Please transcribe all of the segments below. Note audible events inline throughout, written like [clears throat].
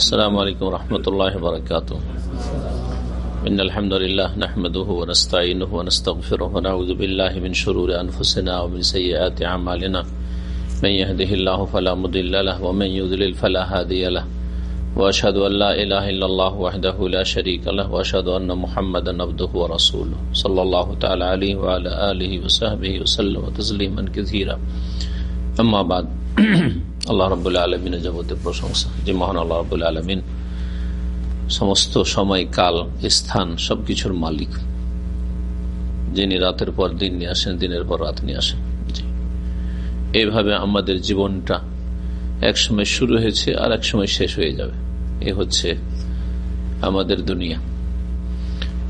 السلام عليكم ورحمة الله وبركاته. إن الحمد لله نحمده ونستعينه ونستغفره ونعوذ بالله من شرور أنفسنا ومن سيئات أعمالنا. من يهده الله فلا مضل له ومن يضلل فلا هادي له. وأشهد أن لا إله إلا الله وحده لا شريك له وأشهد أن محمدا عبده ورسوله. صلى الله تعالى عليه وعلى آله وصحبه وسلم تسليما كثيرا. أما بعد. [clears throat] আল্লাহ রবুল্লা আলমিনের যাবতীয় প্রশংসা। যে মহান আল্লাহ রবুল্লা আলমিন সমস্ত সময়, কাল, স্থান সবকিছুর মালিক। যিনি রাতের পর দিন নিয়ে আসেন, দিনের পর রাত নিয়ে আসেন। এইভাবে আমাদের জীবনটা এক সময় শুরু হয়েছে আর এক সময় শেষ হয়ে যাবে। এ হচ্ছে আমাদের দুনিয়া।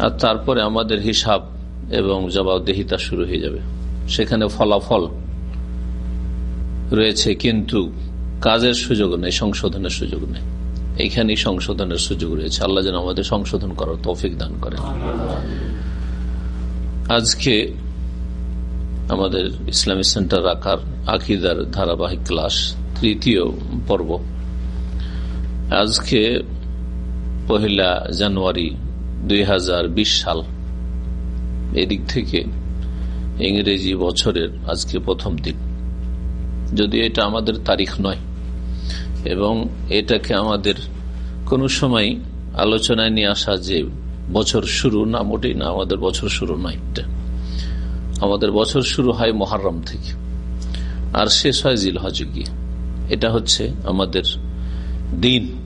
আর তারপরে আমাদের হিসাব এবং জবাবদেহিতা শুরু হয়ে যাবে। সেখানে ফলাফল রয়েছে, কিন্তু কাজের সুযোগ নেই, সংশোধনের সুযোগ নেই। এইখানেই সংশোধনের সুযোগ রয়েছে। আল্লাহ যেন আমাদের সংশোধন করার তৌফিক দান করেন। আজকে আমাদের ইসলামী সেন্টার রাখার আকিদার ধারাবাহিক ক্লাস, তৃতীয় পর্ব। আজকে পহেলা জানুয়ারি দুই হাজার বিশ সাল। এদিক থেকে ইংরেজি বছরের আজকে প্রথম দিন। যদি এটা আমাদের তারিখ নয়। এবং এটাকে আমাদের কোনো সময় আলোচনায় নিয়ে আসা যে বছর শুরু না মোটেই না, আমাদের বছর শুরু নয় এটা। আমাদের বছর শুরু হয় মহারম থেকে, আর শেষ হয় জিল হজে এটা হচ্ছে আমাদের দিন,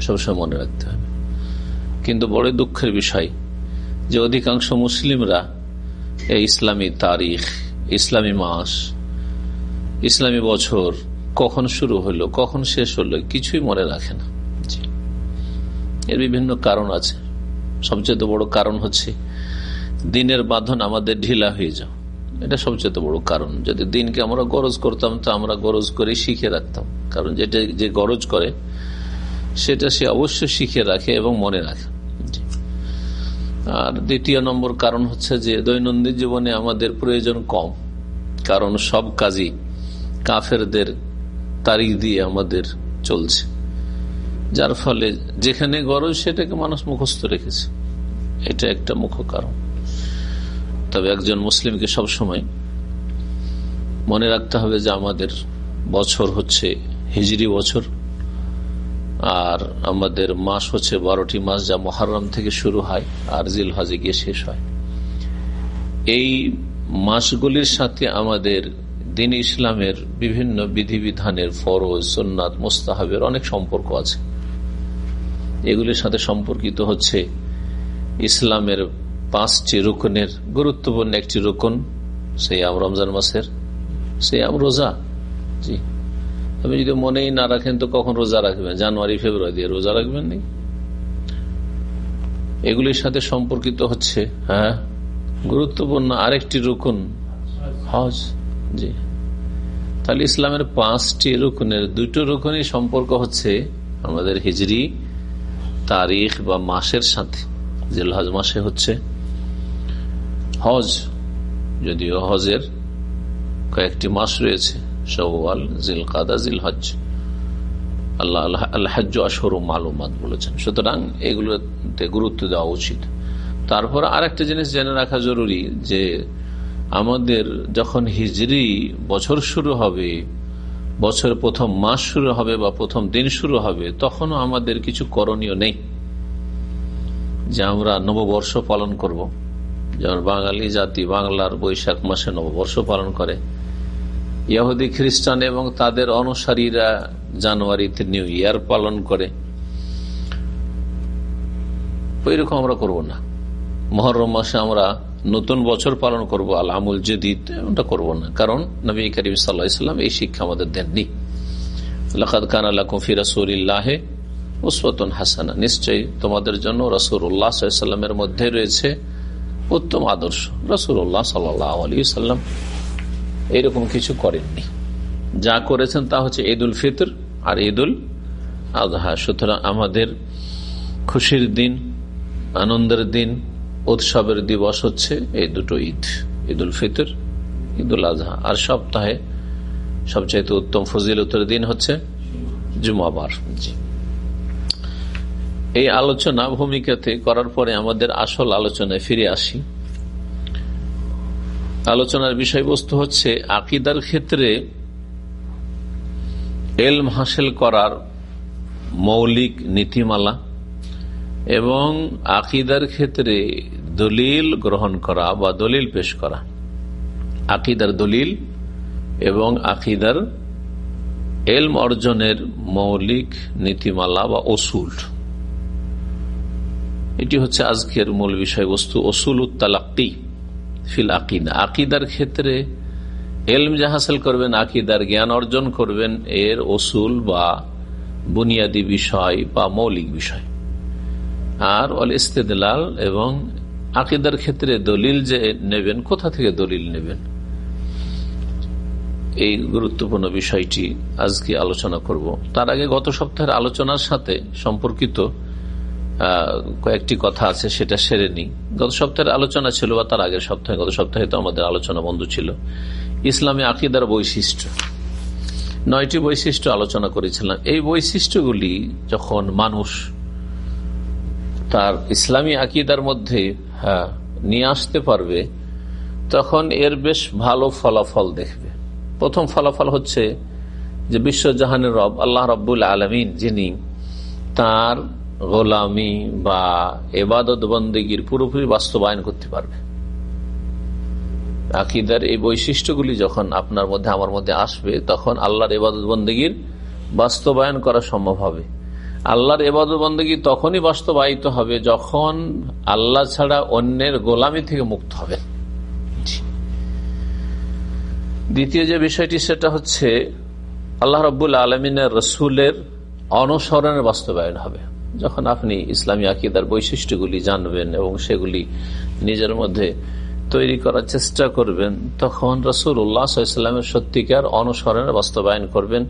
সবসময় মনে রাখতে হবে। কিন্তু বড় দুঃখের বিষয় যে অধিকাংশ মুসলিমরা এই ইসলামী তারিখ, ইসলামী মাস ইসলামী বছর কখন শুরু হলো, কখন শেষ হলো, কিছুই মনে রাখে না। এর বিভিন্ন কারণ আছে। সবচেয়ে বড় কারণ হচ্ছে, দিনের বাঁধন আমাদের ঢিলা হয়ে যাও। এটা সবচেয়ে বড় কারণ। যদি দিনকে আমরা গরজ করতাম, তো আমরা গরজ করে শিখে রাখতাম। কারণ যেটা যে গরজ করে, সেটা সে অবশ্যই শিখে রাখে এবং মনে রাখে। আর দ্বিতীয় নম্বর কারণ হচ্ছে যে, দৈনন্দিন জীবনে আমাদের প্রয়োজন কম। কারণ সব কাজই কাফেরদের তারিখ দিয়ে আমাদের চলছে। যার ফলে যেখানে গরজ সেটাকে মানুষ মুখস্থ রেখেছে। এটা একটা মুখ্য কারণ। তবে একজন মুসলিমকে সব সময় মনে রাখতে হবে যে আমাদের বছর হচ্ছে হিজড়ি বছর, আর আমাদের মাস হচ্ছে বারোটি মাস যা মহারম থেকে শুরু হয় আর জিল হজে গিয়ে শেষ হয়। এই মাসগুলির সাথে আমাদের দিন ইসলামের বিভিন্ন বিধিবিধানের ফরজ সোননাথ মোস্তাহাবের অনেক সম্পর্ক আছে। এগুলির সাথে সম্পর্কিত হচ্ছে ইসলামের পাঁচটি রুকনের, গুরুত্বপূর্ণ একটি রুকন সেই আম রমজান মাসের সেই আম রোজা। জি। আপনি যদি মনেই না রাখেন, তো কখন রোজা রাখবেন? জানুয়ারি, ফেব্রুয়ারি দিয়ে রোজা রাখবেন নি? এগুলির সাথে সম্পর্কিত হচ্ছে হ্যাঁ গুরুত্বপূর্ণ আরেকটি রুকুন, হজ। জি। তাহলে ইসলামের পাঁচটি রুকুনের, দুটো রুকুনই সম্পর্ক হচ্ছে আমাদের হিজড়ি তারিখ বা মাসের সাথে। জিলহজ মাসে হচ্ছে হজ, যদিও হজের কয়েকটি মাস রয়েছে সওয়াল জিল কাদা জিল হজ আল্লাহ আল্লাহ আসর মালুমাত বলেছেন। সুতরাং এগুলোতে গুরুত্ব দেওয়া উচিত। তারপর আরেকটা জিনিস জেনে রাখা জরুরি যে আমাদের যখন হিজড়ি বছর শুরু হবে, বছর প্রথম মাস শুরু হবে বা প্রথম দিন শুরু হবে, তখনও আমাদের কিছু করণীয় নেই যে আমরা নববর্ষ পালন করব। যেমন বাঙালি জাতি বাংলার বৈশাখ মাসে নববর্ষ পালন করে। ইহুদি, খ্রিস্টান এবং তাদের অনুসারীরা জানুয়ারিতে নিউ ইয়ার পালন করে। ওইরকম আমরা করব না। মহরম মাসে আমরা নতুন বছর পালন করব আল আমুল যে জদিদ, ওটা করব না। কারণ নবী করিম সাল্লাহাম এই শিক্ষা আমাদের দেননি। লাকাদ উসফতন হাসানা। নিশ্চয়ই তোমাদের জন্য মধ্যে রয়েছে উত্তম আদর্শ। সাল্লাহ কিছু করেননি। যা করেছেন তা হচ্ছে ঈদ উল ফিতর আর ঈদ উল আজহা সুতরাং আমাদের খুশির দিন, আনন্দের দিন উৎসবের দিবস হচ্ছে এই দুটো ঈদ ঈদ উল ফিতর ঈদ উল আজহা আর সপ্তাহে সবচাইতে উত্তম ফজিলতের দিন হচ্ছে জুমাবার জি। এই আলোচনা ভূমিকাতে করার পরে আমাদের আসল আলোচনায় ফিরে আসি। আলোচনার বিষয়বস্তু হচ্ছে আকিদার ক্ষেত্রে এলম হাসিল করার মৌলিক নীতিমালা এবং আকিদার ক্ষেত্রে দলিল গ্রহণ করা বা দলিল পেশ করা। আকিদার দলিল এবং আকিদার এলম অর্জনের মৌলিক নীতিমালা বা ওসুল। এটি হচ্ছে আজকের মূল বিষয়বস্তু, ওসুল উত্তালাক্কি ফিল আকিদা। আকিদার ক্ষেত্রে এলম যা হাসিল করবেন, আকিদার জ্ঞান অর্জন করবেন, এর ওসুল বা বুনিয়াদী বিষয় বা মৌলিক বিষয়। আর অল ইস্তেদলাল এবং আকিদার ক্ষেত্রে দলিল যে নেবেন, কোথা থেকে দলিল নেবেন? এই গুরুত্বপূর্ণ বিষয়টি আজকে আলোচনা করব। তার আগে গত সপ্তাহের আলোচনার সাথে সম্পর্কিত কয়েকটি কথা আছে, সেটা সেরে নি গত সপ্তাহের আলোচনা ছিল, বা তার আগের সপ্তাহে, গত সপ্তাহে তো আমাদের আলোচনা বন্ধ ছিল। ইসলামী আকিদার বৈশিষ্ট্য। নয়টি বৈশিষ্ট্য আলোচনা করেছিলাম। এই বৈশিষ্ট্যগুলি যখন মানুষ তার ইসলামী আকিদার মধ্যে হ্যাঁ, নিয়ে আসতে পারবে তখন এর বেশ ভালো ফলাফল দেখবে। প্রথম ফলাফল হচ্ছে যে বিশ্বজাহানের রব আল্লাহ রব্বুল আলমিন যিনি তার গোলামি বা এবাদত বন্দীগীর পুরোপুরি বাস্তবায়ন করতে পারবে। আকিদার এই বৈশিষ্ট্যগুলি যখন আপনার মধ্যে আমার মধ্যে আসবে তখন আল্লাহর এবাদত বন্দীগীর বাস্তবায়ন করা সম্ভব হবে। আল্লাহর এবাদত বন্দী তখনই বাস্তবায়িত হবে যখন আল্লাহ ছাড়া অন্যের গোলামি থেকে মুক্ত হবে দ্বিতীয় যে বিষয়টি, সেটা হচ্ছে আল্লাহ রব্বুল আলমিনের রসুলের অনুসরণের বাস্তবায়ন হবে। যখন আপনি ইসলামী আকিদার বৈশিষ্ট্যগুলি জানবেন এবং সেগুলি নিজের মধ্যে তৈরি করার চেষ্টা করবেন, তখন রসুল উল্লাহামের সত্যিকার অনুসরণের বাস্তবায়ন করবেন।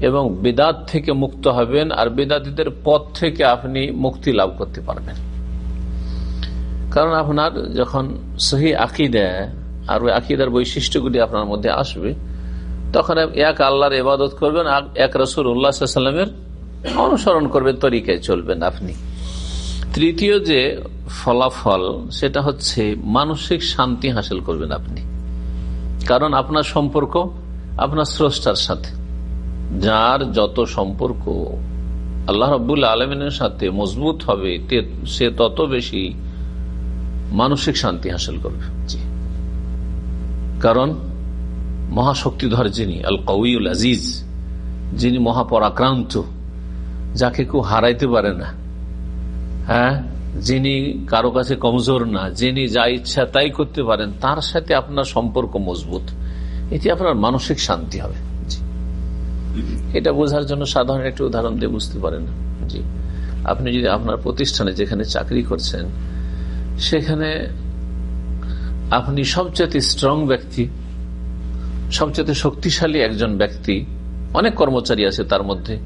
এবং বেদাত থেকে মুক্ত হবেন, আর বেদাতিদের পথ থেকে আপনি মুক্তি লাভ করতে পারবেন। কারণ আপনার যখন সহি আকিদা আর ওই আকিদার বৈশিষ্ট্যগুলি আপনার মধ্যে আসবে, তখন এক আল্লাহর ইবাদত করবেন এক রসুল উল্লাহামের অনুসরণ করবেন, তরিকায় চলবেন আপনি। তৃতীয় যে ফলাফল, সেটা হচ্ছে মানসিক শান্তি হাসিল করবেন আপনি। কারণ আপনার সম্পর্ক, আপনার স্রষ্টার সাথে। যার যত সম্পর্ক আল্লাহ রব্বুল আলমিনের সাথে মজবুত হবে সে তত বেশি মানসিক শান্তি হাসিল করবে। কারণ মহাশক্তিধর যিনি আল কউল আজিজ, যিনি মহাপরাক্রান্ত, যাকে কেউ হারাইতে পারে না হ্যাঁ? যিনি কারও কাছে কমজোর না, যিনি যা ইচ্ছা তাই করতে পারেন, তার সাথে আপনার সম্পর্ক মজবুত। এটি আপনার মানসিক শান্তি হবে। এটা বোঝার জন্য সাধারণ একটি উদাহরণ দিয়ে বুঝতে পারেন। জি। আপনি যদি আপনার প্রতিষ্ঠানে যেখানে চাকরি করছেন, সেখানে আপনি সবচেয়ে স্ট্রং ব্যক্তি সবচেয়ে শক্তিশালী একজন ব্যক্তি, অনেক কর্মচারী আছে তার মধ্যে।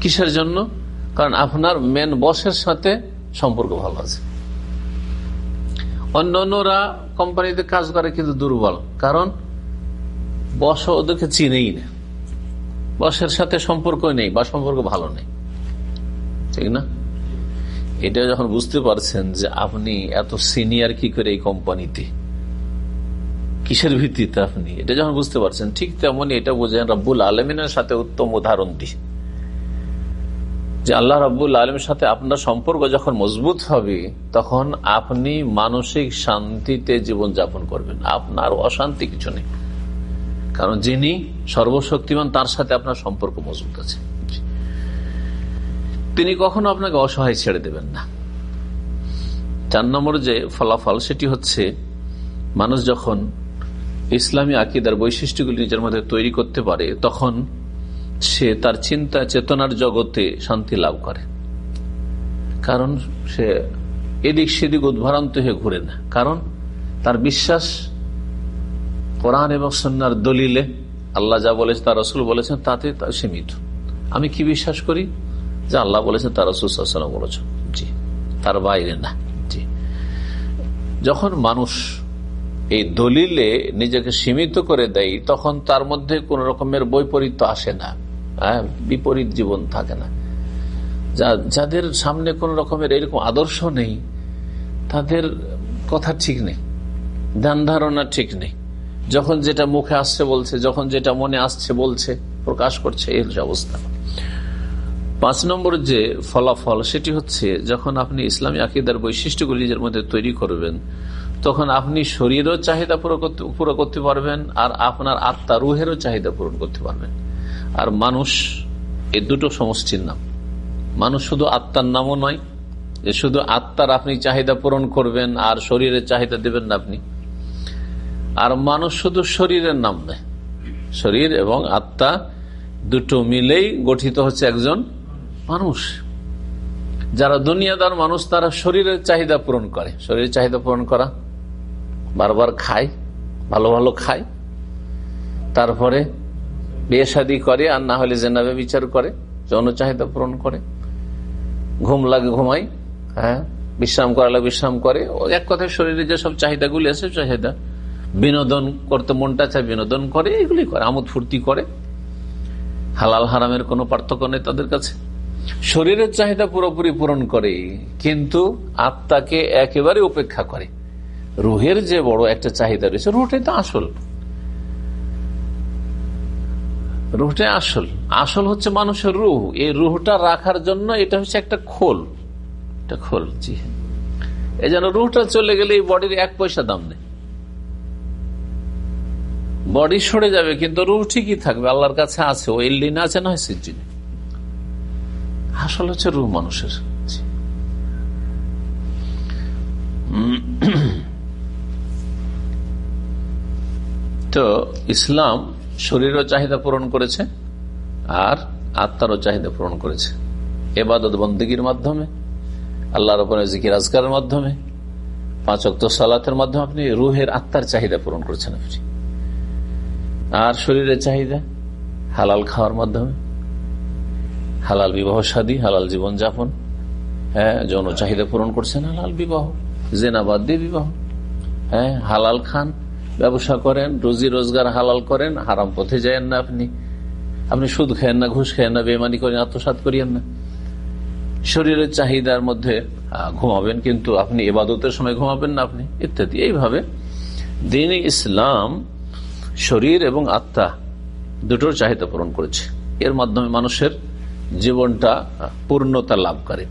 কিসের জন্য? কারণ আপনার মেন বসের সাথে সম্পর্ক ভালো আছে। অন্য অন্যরা কোম্পানিতে কাজ করে কিন্তু দুর্বল। কারণ বস ওদেরকে চিনেই না। বসের সাথে সম্পর্ক নেই, বা সম্পর্ক ভালো নেই। ঠিক না? এটা যখন বুঝতে পারছেন যে আপনি এত সিনিয়র কি করে এই কোম্পানিতে? কিসের ভিত্তিতে আপনি? এটা যখন বুঝতে পারছেন, ঠিক তেমনই এটা বোঝেন রব্বুল আলমিনের সাথে উত্তম উদাহরণটি। যে আল্লাহ রব্বুল আলমের সাথে আপনার সম্পর্ক যখন মজবুত হবে, তখন আপনি মানসিক শান্তিতে জীবন যাপন করবেন। আপনার অশান্তি কিছু নেই। কারণ যিনি সর্বশক্তিমান, তার সাথে আপনার সম্পর্ক মজবুত আছে। তিনি কখনো আপনাকে অসহায় ছেড়ে দেবেন না। চার নম্বর যে ফলাফল, সেটি হচ্ছে মানুষ যখন ইসলামী আকিদার বৈশিষ্ট্যগুলি নিজের মধ্যে তৈরি করতে পারে, তখন সে তার চিন্তা, চেতনার জগতে শান্তি লাভ করে। কারণ সে এদিক সেদিক উদ্ভারান্ত হয়ে ঘুরে না। কারণ তার বিশ্বাস কোরআন এবং সন্ন্যার দলিলে আল্লাহ যা বলেছে, তার রসুল বলেছেন, তাতে তা সীমিত। আমি কি বিশ্বাস করি? যে আল্লাহ বলেছেন, তার রসুল বলেছেন। জি। তার বাইরে না। জি। যখন মানুষ এই দলিলে নিজেকে সীমিত করে দেয়, তখন তার মধ্যে কোন রকমের বৈপরীত্য আসে না। হ্যাঁ বিপরীত জীবন থাকে না। যাদের সামনে কোন রকমের এরকম আদর্শ নেই, তাদের কথা ঠিক নেই। ধ্যান ধারণা ঠিক নেই। যখন যেটা মুখে আসছে বলছে, যখন যেটা মনে আসছে বলছে, প্রকাশ করছে, এই হচ্ছে অবস্থা। পাঁচ নম্বর যে ফলাফল, সেটি হচ্ছে যখন আপনি ইসলামী আকিদার বৈশিষ্ট্যগুলি নিজের মধ্যে তৈরি করবেন, তখন আপনি শরীরও চাহিদা পুরো করতে পারবেন, আর আপনার আত্মা রুহেরও চাহিদা পূরণ করতে পারবেন। আর মানুষ এ দুটো সমষ্টির নাম। মানুষ শুধু আত্মার নামও নয় যে শুধু আত্মার আপনি চাহিদা পূরণ করবেন, আর শরীরের চাহিদা দেবেন না আপনি। আর মানুষ শুধু শরীরের নাম নেয়। শরীর এবং আত্মা দুটো মিলেই গঠিত হচ্ছে একজন মানুষ। যারা দুনিয়াদার মানুষ, তারা শরীরের চাহিদা পূরণ করে। শরীরের চাহিদা পূরণ করা, বারবার খায়, ভালো ভালো খায়। তারপরে বিয়ে শাদি করে, আর না হলে জেনাবে বিচার করে, যৌন চাহিদা পূরণ করে। ঘুম লাগে ঘুমাই হ্যাঁ বিশ্রাম করালে বিশ্রাম করে। এক কথায় শরীরে যেসব চাহিদাগুলি আছে, চাহিদা বিনোদন করতে মনটা চায়, বিনোদন করে এগুলি করে। আমোদ ফুর্তি করে। হালাল হারামের কোনো পার্থক্য নেই তাদের কাছে। শরীরের চাহিদা পুরোপুরি পূরণ করে, কিন্তু আত্মাকে একেবারে উপেক্ষা করে। রুহের যে বড় একটা চাহিদা রয়েছে রুহটাই তো আসল। রুহটাই আসল। আসল হচ্ছে মানুষের রুহ। এই রুহটা রাখার জন্য এটা হচ্ছে একটা খোল। এটা খোল, জি। এই যেন রুহটা চলে গেলে এই বডির এক পয়সা দাম নেই। বডি সরে যাবে, কিন্তু রুহ ঠিকই থাকবে, আল্লাহর কাছে আছে। ও এল্লিন আছে, না সিজিনে আসল হচ্ছে রুহ মানুষের। তো ইসলাম শরীরও চাহিদা পূরণ করেছে, আর আত্মারও চাহিদা পূরণ করেছে। এবাদত বন্দীগীর মাধ্যমে, আল্লাহর উপরে জিকির আজকারের মাধ্যমে, পাঁচ অক্ত সালাতের মাধ্যমে আপনি রুহের আত্মার চাহিদা পূরণ করেছেন আপনি। আর শরীরের চাহিদা? হালাল খাওয়ার মাধ্যমে? হালাল বিবাহ সাদী, হালাল জীবন যাপন হ্যাঁ যৌন চাহিদা পূরণ করছেন, হালাল বিবাহ। জেনাবাদ দিয়ে বিবাহ। হ্যাঁ হালাল খান, ব্যবসা করেন, রুজি রোজগার হালাল করেন, হারাম পথে যায়েন না আপনি। আপনি সুদ খেয়েন না, ঘুষ খেয়েন না বেমানি করেন আত্মসাত করিয়েন না। শরীরের চাহিদার মধ্যে ঘুমাবেন, কিন্তু আপনি এবাদতের সময় ঘুমাবেন না আপনি, ইত্যাদি। এইভাবে দিন ইসলাম শরীর এবং আত্মা দুটোর চাহিদা পূরণ করেছে। এর মাধ্যমে মানুষের জীবনটা পূর্ণতা লাভ করে।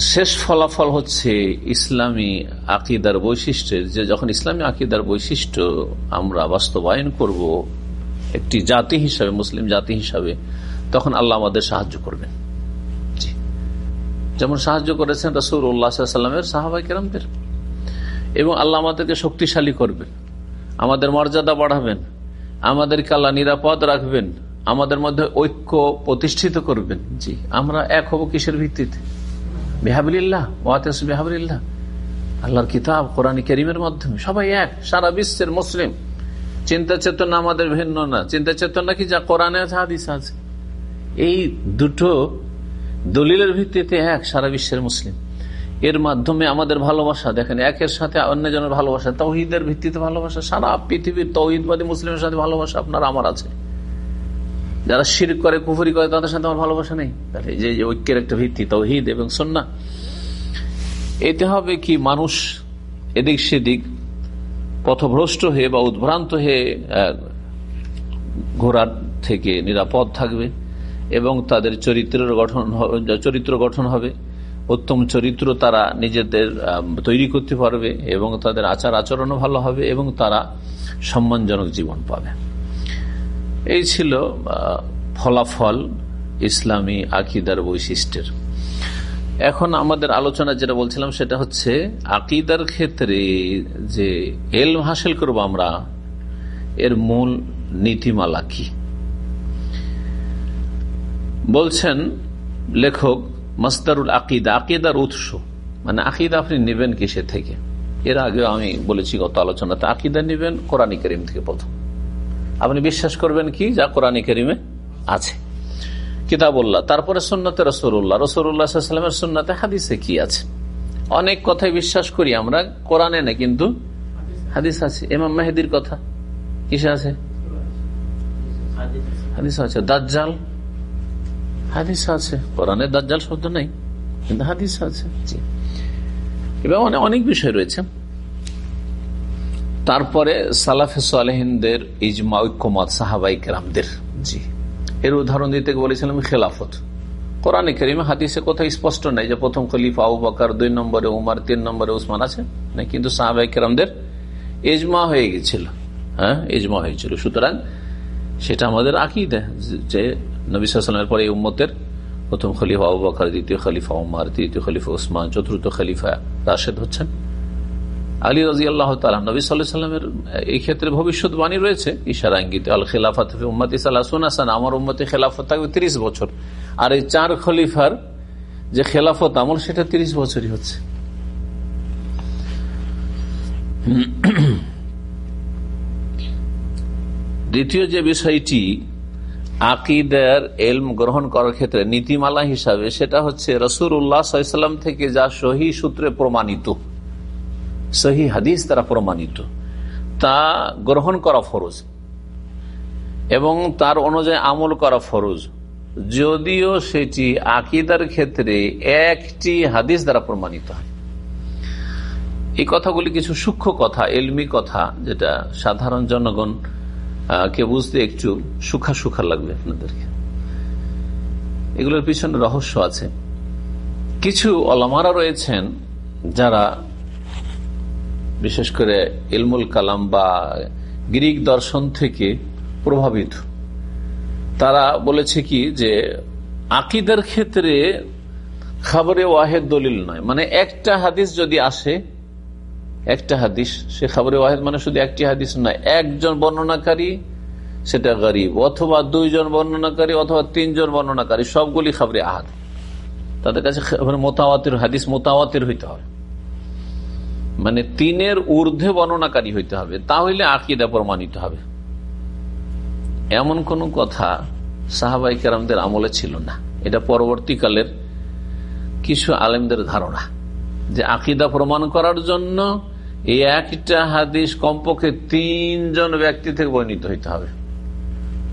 শেষ ফলাফল হচ্ছে ইসলামী আকিদার বৈশিষ্ট্যের যে যখন ইসলামী আকিদার বৈশিষ্ট্য আমরা বাস্তবায়ন করব, একটি জাতি হিসাবে, মুসলিম জাতি হিসাবে, তখন আল্লাহ আমাদের সাহায্য করবেন। যেমন সাহায্য করেছেন রসুল উল্লাহামের সাহাবাই কেরামদের। এবং আল্লাহ আমাদেরকে শক্তিশালী করবেন। আমাদের মর্যাদা বাড়াবেন আমাদের কালা নিরাপদ রাখবেন, আমাদের মধ্যে ঐক্য প্রতিষ্ঠিত করবেন। জি, আমরা এক হব কিসের ভিত্তিতে? বেহাবুলিল্লাহ, ওয়াতেস বেহাবুলিল্লাহ। আল্লাহর কিতাব কোরআন করিমের মাধ্যমে, সবাই এক, সারা বিশ্বের মুসলিম। চিন্তা চেতনা আমাদের ভিন্ন না, চিন্তা চেতনা কি যা কোরআনে আছে, হাদিস আছে? এই দুটো দলিলের ভিত্তিতে এক, সারা বিশ্বের মুসলিম। এর মাধ্যমে আমাদের ভালোবাসা, দেখেন, একের সাথে অন্যজনের ভালোবাসা, তৌহিদের ভিত্তিতে ভালোবাসা, সারা পৃথিবীর তৌহিদবাদী মুসলিমের সাথে ভালোবাসা আপনার, আমার আছে। যারা শির করে, কুফুরি করে, তাদের সাথে আমার ভালোবাসা নেই। তাহলে যে ঐক্যের একটা ভিত্তি, তৌহিদ এবং সন্না এতে হবে কি, মানুষ এদিক সেদিক পথভ্রষ্ট হয়ে বা উদ্ভ্রান্ত হয়ে ঘোরার থেকে নিরাপদ থাকবে এবং তাদের চরিত্রের গঠন চরিত্র গঠন হবে। উত্তম চরিত্র তারা নিজেদের তৈরি করতে পারবে এবং তাদের আচার আচরণও ভালো হবে এবং তারা সম্মানজনক জীবন পাবে। এই ছিল ফলাফল ইসলামী আকিদার বৈশিষ্ট্যের। এখন আমাদের আলোচনা যেটা বলছিলাম সেটা হচ্ছে আকিদার ক্ষেত্রে যে এল হাসিল করব আমরা, এর মূল নীতিমালা কি? বলছেন লেখক মস্তারুল আকিদা, আকিদার উৎস। মানে আকিদা আপনি নেবেন কিসে থেকে? এর আগে আমি বলেছি গত আলোচনাতে, আকিদা নেবেন কোরআনী করিম থেকে প্রথম। আপনি বিশ্বাস করবেন কি? যা কোরআন করিমে আছে। কিতাবুল্লাহ। তারপরে সুন্নতে রসুল্লাহ রসুল্লাহামের সুন্নতে হাদিসে কি আছে? অনেক কথাই বিশ্বাস করি আমরা, কোরআনে না, কিন্তু হাদিস আছে। এমাম মেহেদির কথা কিসে আছে। হাদিস আছে। দাজ্জাল হাদিস আছে। কোরআনের দাজ্জাল শব্দ নাই কিন্তু হাদিস আছে। এবং অনেক বিষয় রয়েছে। তারপরে সালাফে সালেহিনদের ইজমা ঐক্যমত সাহাবাই কেরামদের। জি। এর উদাহরণ দিতে বলেছিলাম খেলাফত। কোরআন করিম হাদিসে কোথাও স্পষ্ট নাই যে প্রথম খলিফা আবু বকার দুই নম্বরে উমার তিন নম্বরে উসমান আছে না কিন্তু সাহাবাই কেরামদের এজমা হয়ে গেছিল হ্যাঁ এজমা হয়েছিল। সুতরাং সেটা আমাদের দেয় যে নবী পরে উম্মতের প্রথম খলিফা আবু দ্বিতীয় খলিফা উমার, তৃতীয় খলিফা উসমান, চতুর্থ খলিফা রাশেদ হচ্ছেন। আলী রাজি আল্লাহ তালা নবী সাল্লামের এই ক্ষেত্রে ভবিষ্যৎবাণী রয়েছে, ইশারা ইঙ্গিত, আল খেলাফত উম্মতি সাল্লাহ সুনাসান আমার উম্মতি খেলাফত থাকবে তিরিশ বছর। আর এই চার খলিফার যে খেলাফত আমল, সেটা তিরিশ বছরই হচ্ছে। দ্বিতীয় যে বিষয়টি আকিদার এলম গ্রহণ করার ক্ষেত্রে নীতিমালা হিসাবে সেটা হচ্ছে রসুর উল্লাহ সাল্লাম থেকে যা সহি সূত্রে প্রমাণিত, সহি হাদিস তারা প্রমাণিত, তা গ্রহণ করা ফরজ এবং তার অনুযায়ী আমল করা ফরজ। যদিও সেটি আকিদার ক্ষেত্রে একটি হাদিস দ্বারা প্রমাণিত হয়। এই কথাগুলি কিছু সূক্ষ্ম কথা, এলমি কথা, যেটা সাধারণ জনগণ কে বুঝতে একটু সুখা সুখা লাগবে আপনাদেরকে। এগুলোর পিছনে রহস্য আছে। কিছু অলমারা রয়েছেন যারা বিশেষ করে ইলমুল কালাম বা গ্রিক দর্শন থেকে প্রভাবিত। তারা বলেছে কি যে, আকিদের ক্ষেত্রে খাবারে ওয়াহেদ দলিল নয়। মানে একটা হাদিস যদি আসে একটা হাদিস, সে খাবরে ওয়াহেদ মানে শুধু একটি হাদিস নয়, একজন বর্ণনাকারী সেটা গরিব, অথবা দুইজন বর্ণনাকারী অথবা তিনজন বর্ণনাকারী, সবগুলি খাবরে আহাদ। তাদের কাছে মোতাওয়াতের হাদিস মোতাওয়াতের হইতে হবে। মানে তিনের ঊর্ধ্বে বর্ণনাকারী হইতে হবে, তাহলে আকিদা প্রমাণিত হবে। এমন কোন কথা সাহাবাই কেরামদের আমলে ছিল না। এটা পরবর্তীকালের কিছু আলেমদের ধারণা যে আকিদা প্রমাণ করার জন্য এই একটা হাদিস কমপক্ষে তিনজন ব্যক্তি থেকে বর্ণিত হইতে হবে।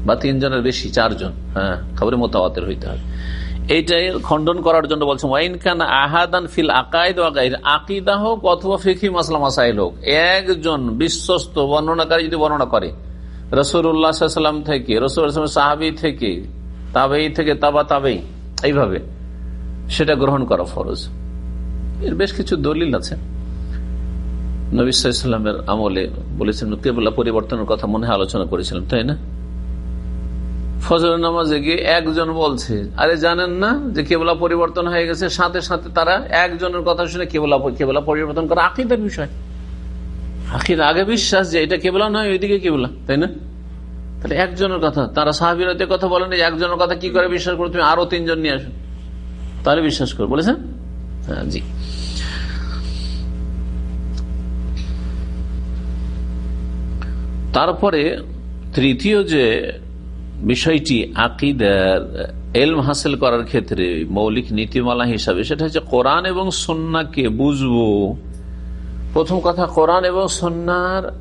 বা তিনজনের বেশি, চারজন। হ্যাঁ খবরে মোতাবাতের হইতে হবে। এইটাই খণ্ডন করার জন্য বলছেন ওয়াইন খান আহাদান ফিল আকাইদ আকিদা হোক অথবা ফিকি মাসলা, মাসাইল হোক, একজন বিশ্বস্ত বর্ণনাকারী যদি বর্ণনা করে রসুল্লাহাম থেকে রসুল সাহাবি থেকে তাবেই থেকে, তাবা তাবেই এইভাবে সেটা গ্রহণ করা ফরজ। এর বেশ কিছু দলিল আছে। নবিসামের আমলে বলেছেন কেবলা পরিবর্তনের কথা মনে আলোচনা করেছিলাম তাই না? ফজর নামাজে গিয়ে একজন বলছে, আরে জানেন না যে কেবলা পরিবর্তন হয়ে গেছে? সাথে সাথে তারা একজনের কথা শুনে কেবলা কেবলা পরিবর্তন করা আকিদার বিষয়। আখির আগে বিশ্বাস যে এটা কেবলা নয়, ওইদিকে কেবলা তাই না? তাহলে একজনের কথা, তারা সাহাবিরতে কথা বলেন, একজনের কথা কি করে বিশ্বাস করো তুমি আরও তিনজন নিয়ে আসো। তাহলে বিশ্বাস করো বলেছেন? হ্যাঁ জি। তারপরে তৃতীয় যে বিষয়টি আকিদার এলম হাসিল করার ক্ষেত্রে মৌলিক নীতিমালা হিসাবে, সেটা হচ্ছে কোরআন এবং সন্নাকে বুঝব। প্রথম কথা, কোরআন এবং সন্ন্যার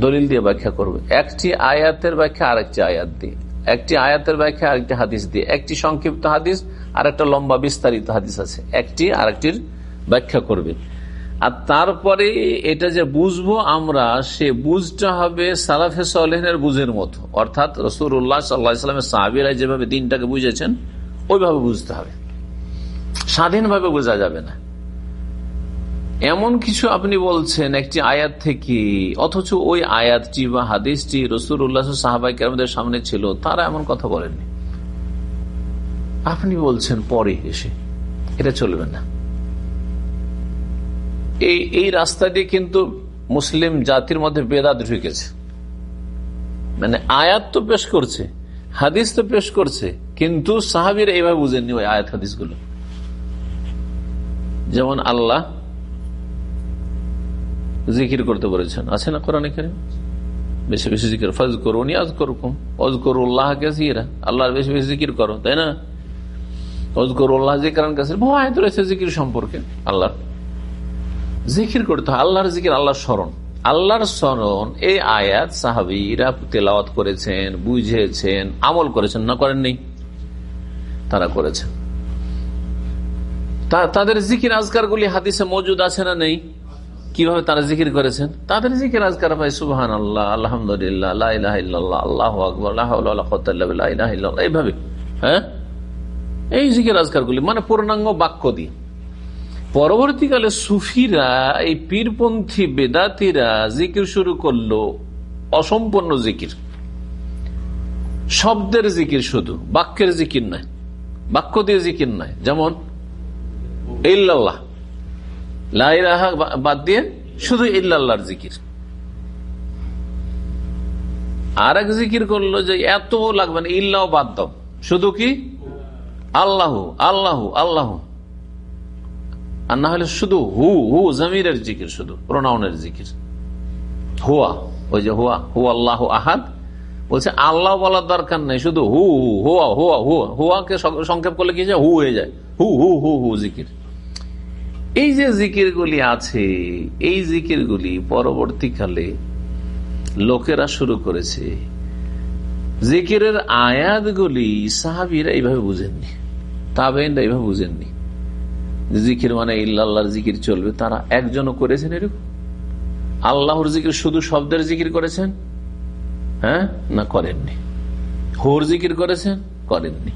দলিল দিয়ে ব্যাখ্যা করবে। একটি আয়াতের ব্যাখ্যা, আরেকটি আয়াত দিয়ে। একটি আয়াতের ব্যাখ্যা, আরেকটি হাদিস দিয়ে। একটি সংক্ষিপ্ত হাদিস আর একটা লম্বা বিস্তারিত হাদিস আছে। একটি আরেকটির ব্যাখ্যা করবে। আর তারপরে এটা যে বুঝব আমরা, সে বুঝটা হবে সালাফে সালেহের বুঝের মতো। অর্থাৎ রসুল্লাহ সাল্লাহামের সাহাবিরা যেভাবে দিনটাকে বুঝেছেন, ওইভাবে বুঝতে হবে। স্বাধীনভাবে বোঝা যাবে না। এমন কিছু আপনি বলছেন একটি আয়াত থেকে, অথচ ওই আয়াতটি বা হাদিসটি রসুর উল্লাহ সাহাবাই কেরামদের সামনে ছিল, তারা এমন কথা বলেননি। আপনি বলছেন পরে এসে, এটা চলবে না। এই এই রাস্তা দিয়ে কিন্তু মুসলিম জাতির মধ্যে বেদাত ঢুকেছে। মানে আয়াত তো পেশ করছে, হাদিস তো পেশ করছে, কিন্তু সাহাবির এইভাবে বুঝেননি ওই আয়াত হাদিসগুলো। যেমন আল্লাহ জিকির করতে বলেছেন। আছে না কোরআন এখানে বেশি বেশি জিকির। ফজ করুন আজ করুকুম অজ করুল্লাহ কাসিরা। আল্লাহর বেশি বেশি জিকির করো, তাই না? অজ করুল্লাহ জিকার কাসির ভয় রয়েছে জিকির সম্পর্কে আল্লাহর। জিকির করতে হয়, আল্লাহর জিকির, আল্লাহর স্মরণ। আল্লাহর স্মরণ, এই আয়াত সাহাবিরা তেলাওয়াত করেছেন, বুঝেছেন, আমল করেছেন, না করেন নেই তারা করেছেন। তাদের জিকির আজকার গুলি হাদিসে মজুদ আছে না নেই? কীভাবে তারা জিকির করেছেন? তাদের জিকির আজকার ভাই সুবাহান আল্লাহ আলহামদুলিল্লাহ আল্লাহ আকবর এইভাবে হ্যাঁ? এই জিকির আজকার গুলি মানে পূর্ণাঙ্গ বাক্য দিয়ে। পরবর্তীকালে সুফিরা, এই পীরপন্থী বেদাতিরা জিকির শুরু করল অসম্পন্ন জিকির। শব্দের জিকির শুধু, বাক্যের জিকির নাই বাক্য দিয়ে জিকির নাই যেমন, ইল্লাল্লাহ। লাইরাহা বাদ দিয়ে শুধু ইল্লাল্লাহর জিকির। আর এক জিকির করল যে, এত লাগবে না, ইল্লাহ বাদ দাও। শুধু কি? আল্লাহ আল্লাহ আল্লাহ। আর না হলে শুধু হু হু জমিরের জিকির শুধু প্রোনাউনের জিকির। হুয়া, ওই যে হুয়া হু আল্লাহ আহাদ। বলছে, আল্লাহ বলার দরকার নেই, শুধু হু হু, হুয়া হুয়া হুয়া, হুয়াকে সংক্ষেপ করলে কি যায়? হু হয়ে যায়। হু হু হু হু জিকির। এই যে জিকির গুলি আছে, এই জিকির গুলি পরবর্তীকালে লোকেরা শুরু করেছে। জিকিরের আয়াতগুলি সাহাবিরা এইভাবে বুঝেননি তাবেনরা এইভাবে বুঝেননি। জিকির মানে ইল্লাহর জিকির চলবে। তারা একজনও করেছেন এরকম? আল্লাহর জিকির শুধু শব্দের জিকির করেছেন? হ্যাঁ? না করেননি। হোর জিকির করেছেন? করেননি।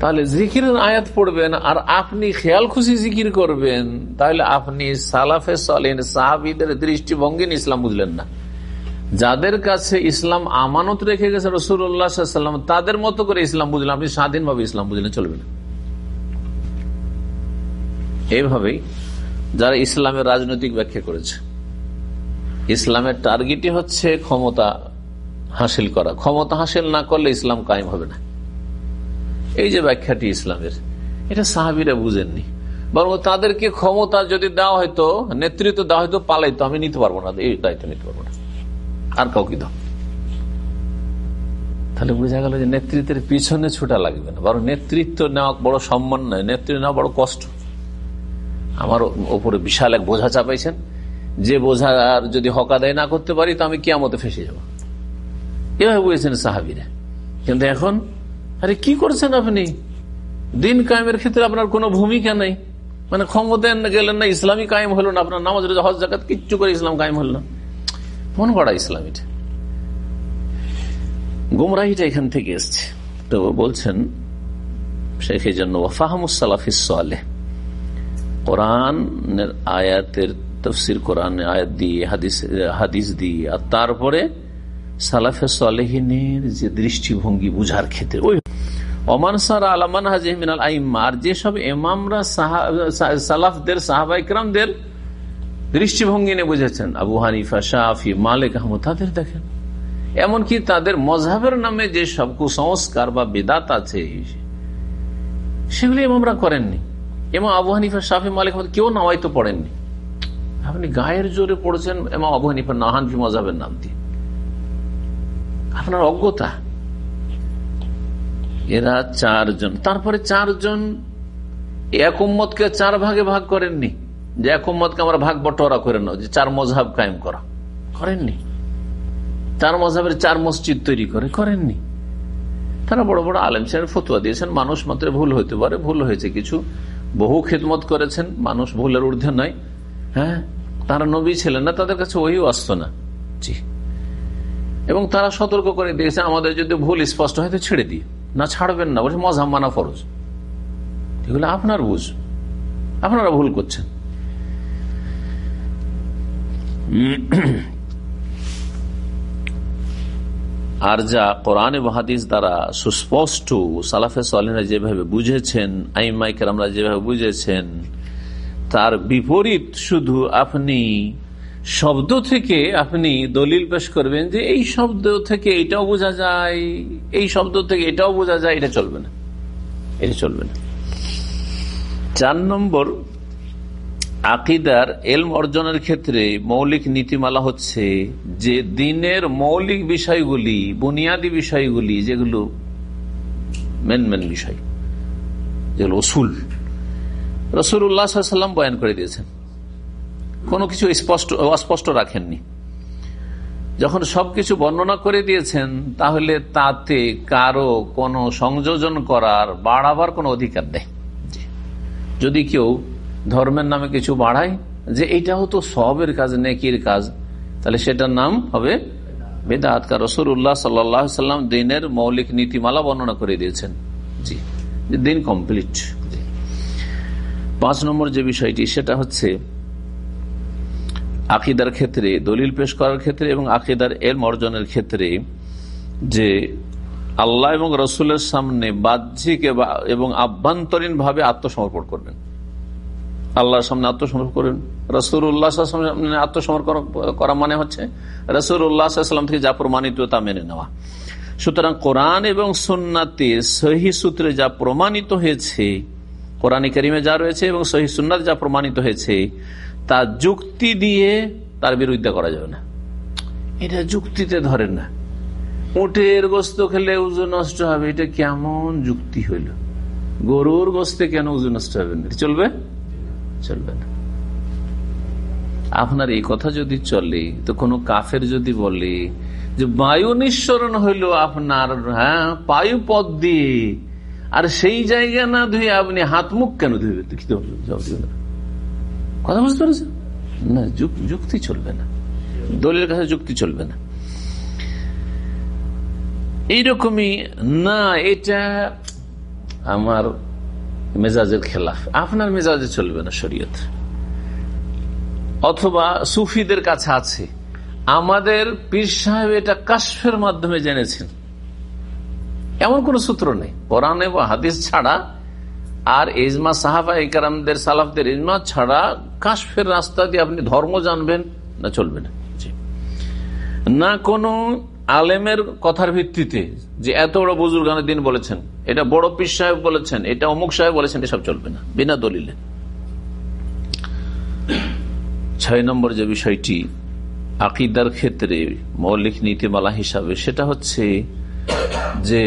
তাহলে জিকির আয়াত পড়বেন, আর আপনি খেয়াল খুশি জিকির করবেন, তাহলে আপনি সালাফে চলেন সাহাবিদের দৃষ্টিভঙ্গি ইসলাম বুঝলেন না। যাদের কাছে ইসলাম আমানত রেখে গেছে রসুল্লাহাম তাদের মতো করে ইসলাম বুঝলেন আপনি স্বাধীনভাবে ইসলাম বুঝলেন, চলবে না। এইভাবেই যারা ইসলামের রাজনৈতিক ব্যাখ্যা করেছে, ইসলামের টার্গেটই হচ্ছে ক্ষমতা হাসিল করা। ক্ষমতা হাসিল না করলে ইসলাম কায়েম হবে না। এই যে ব্যাখ্যাটি ইসলামের, এটা সাহাবিরা বুঝেননি। বরং তাদেরকে ক্ষমতা যদি দেওয়া হয়তো নেতৃত্ব দেওয়া হয়তো পালাইতো, আমি নিতে পারব না, এই দায়িত্ব নিতে পারব না। আর কাউকে দাও। তাহলে বোঝা গেল যে নেতৃত্বের পিছনে ছুটা লাগবে না। বরং নেতৃত্ব নেওয়া বড় সম্মান নয়, নেতৃত্ব নেওয়া বড় কষ্ট। আমার ওপরে বিশাল এক বোঝা চাপাইছেন। যে বোঝা আর যদি হক আদায় না করতে পারি, তো আমি কেয়ামতে ফেসে যাব। এভাবে বলেছেন সাহাবিরা। কিন্তু এখন, আরে কি করছেন আপনি? দিন কায়েমের ক্ষেত্রে আপনার কোনো ভূমিকা নেই। মানে ক্ষমতা গেলেন না ইসলামী কায়েম হলো না, আপনার নামাজ হজ, জাকাত, কিচ্ছু করে ইসলাম কায়েম হল না। মন গড়া ইসলামীটা গুমরাহিটা এখান থেকে এসছে। তো বলছেন, শেখের জন্য ওফাহমুসালাফিসালে কোরআনের আয়াতের তফসির কোরআন আয়াত দিয়ে, হাদিস হাদিস দিয়ে, আর তারপরে সালাফে সালেহিনের যে দৃষ্টিভঙ্গি বুঝার ক্ষেত্রে, ওই ওমান সারা আলামান হাজিমিনাল আইমার যেসব এমামরা সালাফদের সাহাবাইকরামদের দৃষ্টিভঙ্গি নিয়ে বুঝেছেন, আবু হানিফা শাহি মালিক আহমদ, তাদের দেখেন। এমনকি তাদের মজাবের নামে যে সব কুসংস্কার বা বেদাত আছে, সেগুলি এমামরা করেননি। এবং আবু হানিফা শাহি মালিক কেউ নামাই তো পড়েননি। আপনি গায়ের জোরে পড়েছেন এবং আবু হানিফা নাহানফি মজাবের নাম দিয়ে। আপনার অজ্ঞতা। এরা চারজন। তারপরে চারজন এক উম্মতকে চার ভাগে ভাগ করেননি। যে এক উম্মতকে আমরা ভাগ বটোয়ারা করে নাও, যে চার মজাব কায়েম করা। করেননি। চার মজাবের চার মসজিদ তৈরি করে, করেননি। তারা বড় বড় আলেম সাহেব ফতুয়া দিয়েছেন, মানুষ মাত্র ভুল হইতে পারে, ভুল হয়েছে কিছু। বহু খেদমত করেছেন, মানুষ ভুলের ঊর্ধ্বে নয়। হ্যাঁ? তারা নবী ছিলেন না, তাদের কাছে ওই আসতো না। জি। এবং তারা সতর্ক করে দিয়েছে আমাদের যদি ভুল স্পষ্ট হয় তো ছেড়ে দিই না ছাড়বেন না, বলছে মজা মানা ফরজ। এগুলো আপনার বুঝ। আপনারা ভুল করছেন। আর যা কোরআন হাদিস দ্বারা সুস্পষ্ট, সালাফে সালিনা যেভাবে বুঝেছেন আইমাইকার আমরা যেভাবে বুঝেছেন, তার বিপরীত শুধু আপনি শব্দ থেকে আপনি দলিল পেশ করবেন যে এই শব্দ থেকে এটাও বোঝা যায়, এই শব্দ থেকে এটাও বোঝা যায়, এটা চলবে না। এটা চলবে না। চার নম্বর আকিদার এলম অর্জনের ক্ষেত্রে মৌলিক নীতিমালা হচ্ছে যে দিনের মৌলিক বিষয়গুলি, বুনিয়াদী বিষয়গুলি, যেগুলো মেন মেন বিষয়, যেগুলো ওসুল রসুল্লাহ সাল্লাম বয়ান করে দিয়েছেন। কোনো কিছু স্পষ্ট, অস্পষ্ট রাখেননি। যখন সবকিছু বর্ণনা করে দিয়েছেন, তাহলে তাতে কারও কোনো সংযোজন করার, বাড়াবার কোনো অধিকার নেই। যদি কেউ ধর্মের নামে কিছু বাড়ায় যে এইটাও তো সবের কাজ, নেকির কাজ। তাহলে সেটার নাম হবে বেদাত। কার রসুল্লাহ সাল্লাম দিনের মৌলিক নীতিমালা বর্ণনা করে দিয়েছেন। জি দিন কমপ্লিট। পাঁচ নম্বর যে বিষয়টি, সেটা হচ্ছে আকিদার ক্ষেত্রে, দলিল পেশ করার ক্ষেত্রে এবং আকিদার এর অর্জনের ক্ষেত্রে যে আল্লাহ এবং রসুলের সামনে বাহ্যিক এবং আভ্যন্তরীণ ভাবে আত্মসমর্পণ করবেন। আল্লাহর সামনে আত্মসমর্পণ করবেন রসুর উল্লাহ সামনে আত্মসমর্পণ করা মানে হচ্ছে রসুর উল্লাহাম থেকে যা প্রমাণিত তা মেনে নেওয়া। সুতরাং কোরআন এবং সন্নাতে সহি সূত্রে যা প্রমাণিত হয়েছে, কোরআন করিমে যা রয়েছে এবং সহি সুন্নাত যা প্রমাণিত হয়েছে, তা যুক্তি দিয়ে তার বিরোধিতা করা যাবে না। এটা যুক্তিতে ধরেন না। উটের গোস্ত খেলে উজু নষ্ট হবে, এটা কেমন যুক্তি হইল? গরুর গোস্তে কেন উজু নষ্ট হবে? না চলবে? চলবে না। আপনার এই কথা যদি চলে, তো কোনো কাফের যদি বলে যে বায়ু নিঃসরণ হইল আপনার হ্যাঁ পায়ু পথ দিয়ে, আর সেই জায়গা না ধুয়ে আপনি হাত মুখ কেন ধুয়ে কথা বুঝতে পারছেন? না যুক্তি চলবে না। দলের কাছে যুক্তি চলবে না। এইরকমই, না, এটা আমার মেজাজের খেলাফ। আপনার মেজাজে চলবে না শরীয়ত। অথবা সুফিদের কাছে আছে। আমাদের পীর সাহেব এটা কাশফের মাধ্যমে জেনেছেন। এমন কোন সূত্র নেই। কোরআন এবং হাদিস ছাড়া আর ইজমা সাহাবা ইকারামদের সালাফদের ইজমা ছাড়া কাশফের রাস্তা দিয়ে আপনি ধর্ম জানবেন না চলবে না। না কোনো আলেমের কথার ভিত্তিতে যে এত বড় বুজুর্গানের দিন বলেছেন, এটা বড় পীর সাহেব বলেছেন, এটা অমুক সাহেব বলেছেন এসব চলবে না, বিনা দলিলে। ছয় নম্বর যে বিষয়টি, আকিদার ক্ষেত্রে মৌলিক নীতিমালা হিসাবে, সেটা হচ্ছে যে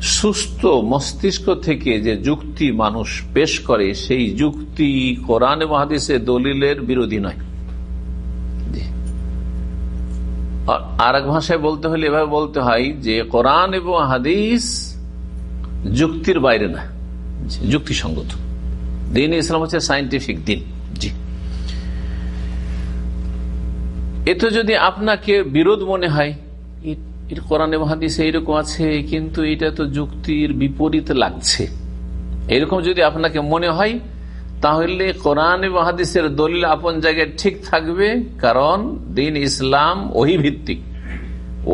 সুস্থ মস্তিষ্ক থেকে যে যুক্তি মানুষ পেশ করে, সেই যুক্তি কোরআন মহাদিসে দলিলের বিরোধী নয়। আর এক ভাষায় বলতে হলে এভাবে বলতে হয় যে কোরআন এবং হাদিস যুক্তির বাইরে না যুক্তিসঙ্গত। দিন ইসলাম হচ্ছে সাইন্টিফিক দিন, জি। এতে যদি আপনাকে বিরোধ মনে হয় কোরআন এবং হাদিসে এইরকম আছে, কিন্তু এটা তো যুক্তির বিপরীত লাগছে। এরকম যদি আপনাকে মনে হয় তাহলে কোরআন এবং হাদিসের দলিল আপন জায়গায় ঠিক থাকবে, কারণ দিন ইসলাম ওহি ভিত্তিক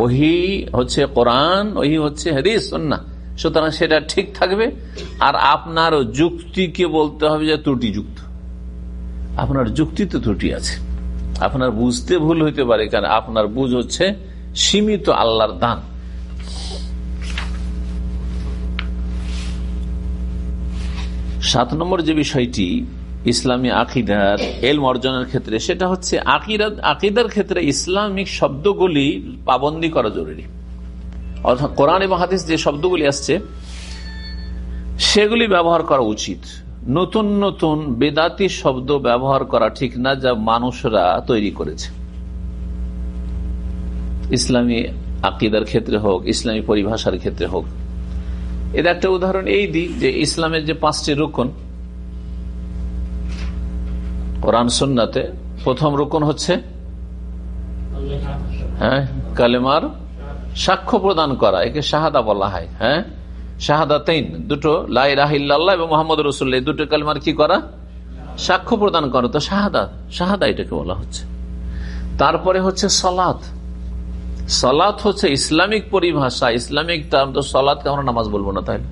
ওহি হচ্ছে কোরআন, ওহি হচ্ছে হাদিস না সুতরাং সেটা ঠিক থাকবে। আর আপনার যুক্তিকে বলতে হবে যে ত্রুটিযুক্ত। আপনার যুক্তিতে ত্রুটি আছে। আপনার বুঝতে ভুল হইতে পারে, কারণ আপনার বুঝ হচ্ছে সীমিত আল্লাহর দান। সাত নম্বর যে বিষয়টি ইসলামী আকিদার এল অর্জনের ক্ষেত্রে, সেটা হচ্ছে আকিদার ক্ষেত্রে ইসলামিক শব্দগুলি পাবন্দি করা জরুরি। অর্থাৎ কোরআন এবং যে শব্দগুলি আসছে, সেগুলি ব্যবহার করা উচিত। নতুন নতুন বেদাতি শব্দ ব্যবহার করা ঠিক না যা মানুষরা তৈরি করেছে। ইসলামী আকিদার ক্ষেত্রে হোক, ইসলামী পরিভাষার ক্ষেত্রে হোক এর একটা উদাহরণ এই দিই যে ইসলামের যে পাঁচটি রুকন, কোরআন সন্নাতে প্রথম রুকন হচ্ছে হ্যাঁ কালেমার সাক্ষ্য প্রদান করা, একে শাহাদা বলা হয় হ্যাঁ? শাহাদা তেইন দুটো লাই রাহিল্লাহ এবং মোহাম্মদ রসুল্লাহ দুটো কালেমার কি করা? সাক্ষ্য প্রদান করা, তো শাহাদা শাহাদা এটাকে বলা হচ্ছে। তারপরে হচ্ছে সলাথ সলাৎ হচ্ছে ইসলামিক পরিভাষা, ইসলামিক টার্ম, তো সলাৎকে আমরা নামাজ বলব না তাহলে।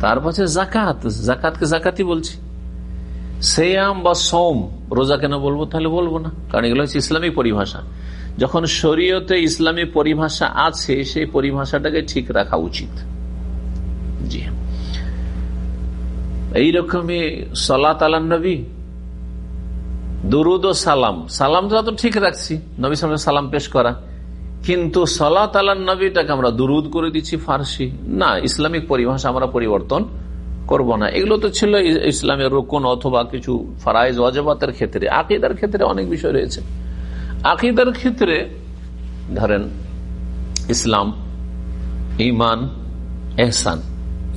তারপর হচ্ছে জাকাত জাকাতকে জাকাতই বলছি। সেয়াম বা সোম রোজা কেন বলব তাহলে বলব না, কারণ এগুলো হচ্ছে ইসলামিক পরিভাষা। যখন শরীয়তে ইসলামী পরিভাষা আছে, সেই পরিভাষাটাকে ঠিক রাখা উচিত। জি। এইরকমই সলাত আলান নবী দুরুদ ও সালাম। সালামটা তো ঠিক রাখছি নবী সালাম সালাম পেশ করা। কিন্তু সলাত আল্লাহ নবীটাকে আমরা দুরুদ করে দিচ্ছি ফার্সি। না, ইসলামিক পরিভাষা আমরা পরিবর্তন করব না। এগুলো তো ছিল ইসলামের রোকন অথবা কিছু ফারাইজ অজবাতের ক্ষেত্রে। আকিদার ক্ষেত্রে অনেক বিষয় রয়েছে। আকিদার ক্ষেত্রে, ধরেন, ইসলাম ইমান এহসান,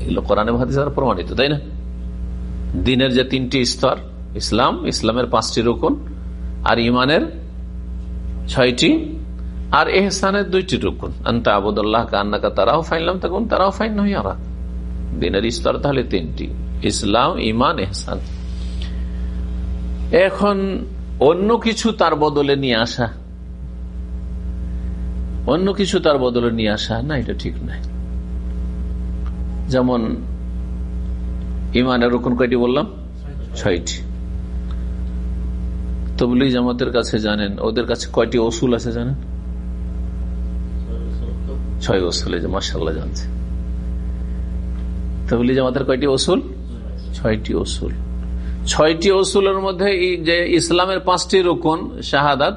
এগুলো কোরআনে ভাতি প্রমাণিত, তাই না? দিনের যে তিনটি স্তর ইসলাম, ইসলামের পাঁচটি রকম আর ইমানের ছয়টি, আর এহসানের দুইটি রকম আন্তা আবুদুল্লাহ কান্নাকা তারাও ফাইনলাম তখন তারাও ফাইন নই আর দিনের স্তর তাহলে তিনটি, ইসলাম ইমান এহসান। এখন অন্য কিছু তার বদলে নিয়ে আসা। অন্য কিছু তার বদলে নিয়ে আসা, না, এটা ঠিক নাই যেমন ইমানের রকম কয়টি বললাম? ছয়টি। তবলি জামাতের কাছে জানেন? ওদের কাছে কয়টি ওসুল আছে জানেন? ছয় ওসুল মাসাল্লাহ জানছে। তবলি জামাতের কয়টি ওসুল? ছয়টি ওসুল। ছয়টি ওসুলের মধ্যে যে ইসলামের পাঁচটি রুকন শাহাদাত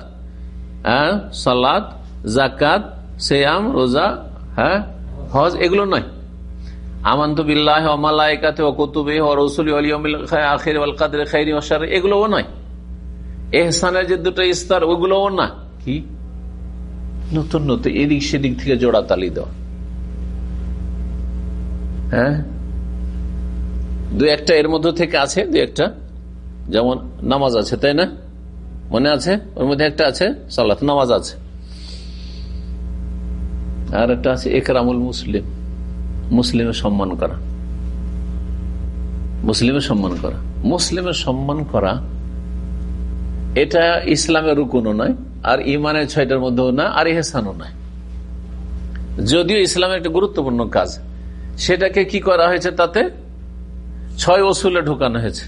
হ্যাঁ, জাকাত সেয়াম রোজা হ্যাঁ হজ এগুলো নয়। আমন্ত বিল্লাহ অমালায়কাতে ও কুতুবে ও রসুল আখির কাদের খাইরি ওসার এগুলোও নয়। এহসানের যে দুটো স্তর, ওগুলোও না? কি? নতুন নতুন, এদিক সেদিক থেকে জোড়া তালি দেওয়া। হ্যাঁ? দু একটা এর মধ্যে থেকে আছে, দু একটা। যেমন নামাজ আছে, তাই না? মনে আছে? ওর মধ্যে একটা আছে, সালাত, নামাজ আছে। আর একটা আছে, একরামুল মুসলিম। মুসলিমের সম্মান করা। মুসলিমের সম্মান করা। মুসলিমের সম্মান করা এটা ইসলামের রুকুনও নয়, আর ইমানের ছয়টার মধ্যেও না, আর ইহেসানও নয়। যদিও ইসলামের একটা গুরুত্বপূর্ণ কাজ, সেটাকে কি করা হয়েছে তাতে? ছয় ওসুলে ঢোকানো হয়েছে।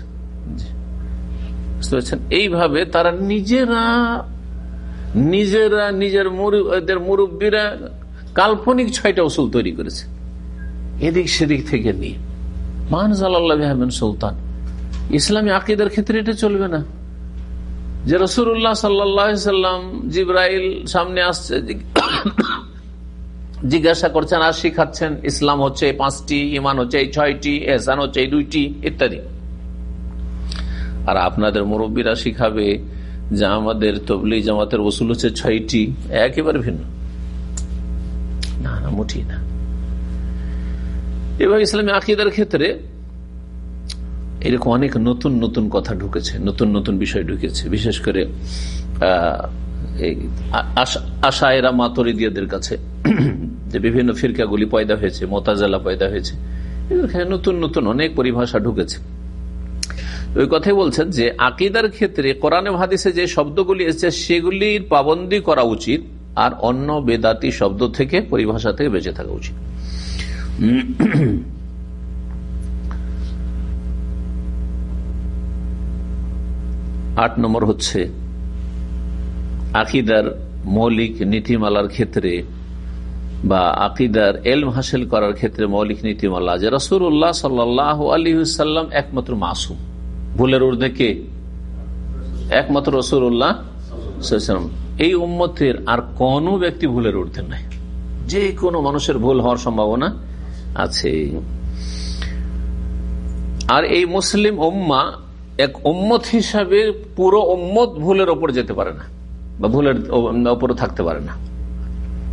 এইভাবে তারা নিজেরা নিজেরা, নিজের মুরব্বীরা কাল্পনিক ছয়টা ওসুল তৈরি করেছে। এদিক সেদিক থেকে নিয়ে। মানজ আল্লাহ সুলতান। ইসলামী আকিদের ক্ষেত্রে এটা চলবে না। যে রসুল্লাহ সাল্লাম জিব্রাইল সামনে আসছে জিজ্ঞাসা করছেন আর শিখাচ্ছেন ইসলাম হচ্ছে পাঁচটি ইমান হচ্ছে এই ছয়টি, এহসান হচ্ছে এই দুইটি, ইত্যাদি। আর আপনাদের মুরব্বীরা শিখাবে যে আমাদের তবলি জামাতের ওসুল হচ্ছে ছয়টি, একেবারে ভিন্ন। না না মুঠি না। এবার ইসলামী আকিদার ক্ষেত্রে এরকম অনেক নতুন নতুন কথা ঢুকেছে, নতুন নতুন বিষয় ঢুকেছে। বিশেষ করে আশায়রা মাতরিদিয়াদের কাছে, যে বিভিন্ন ফিরকাগুলি পয়দা হয়েছে, মোতাজালা পয়দা হয়েছে নতুন নতুন অনেক পরিভাষা ঢুকেছে। ওই কথাই বলছেন যে, আকিদার ক্ষেত্রে কোরআনে হাদিসে যে শব্দগুলি এসেছে, সেগুলির পাবন্দি করা উচিত, আর অন্য বেদাতি শব্দ থেকে, পরিভাষা থেকে বেঁচে থাকা উচিত। আট নম্বর হচ্ছে, আকিদার মৌলিক নীতিমালার ক্ষেত্রে বা আকিদার এলম হাসিল করার ক্ষেত্রে মৌলিক নীতিমালা যে রসুল্লাহ সাল্লাহ আলী সাল্লাম একমাত্র মাসুম। ভুলের ঊর্ধ্বে কে? একমাত্র রসুল্লাহ এই উম্মতের আর কোন ব্যক্তি ভুলের ঊর্ধ্বে নাই। যে কোনো মানুষের ভুল হওয়ার সম্ভাবনা আছে। আর এই মুসলিম উম্মা এক উম্মত হিসাবে পুরো উম্মত ভুলের ওপর যেতে পারে না, বা ভুলের ওপরে থাকতে পারে না।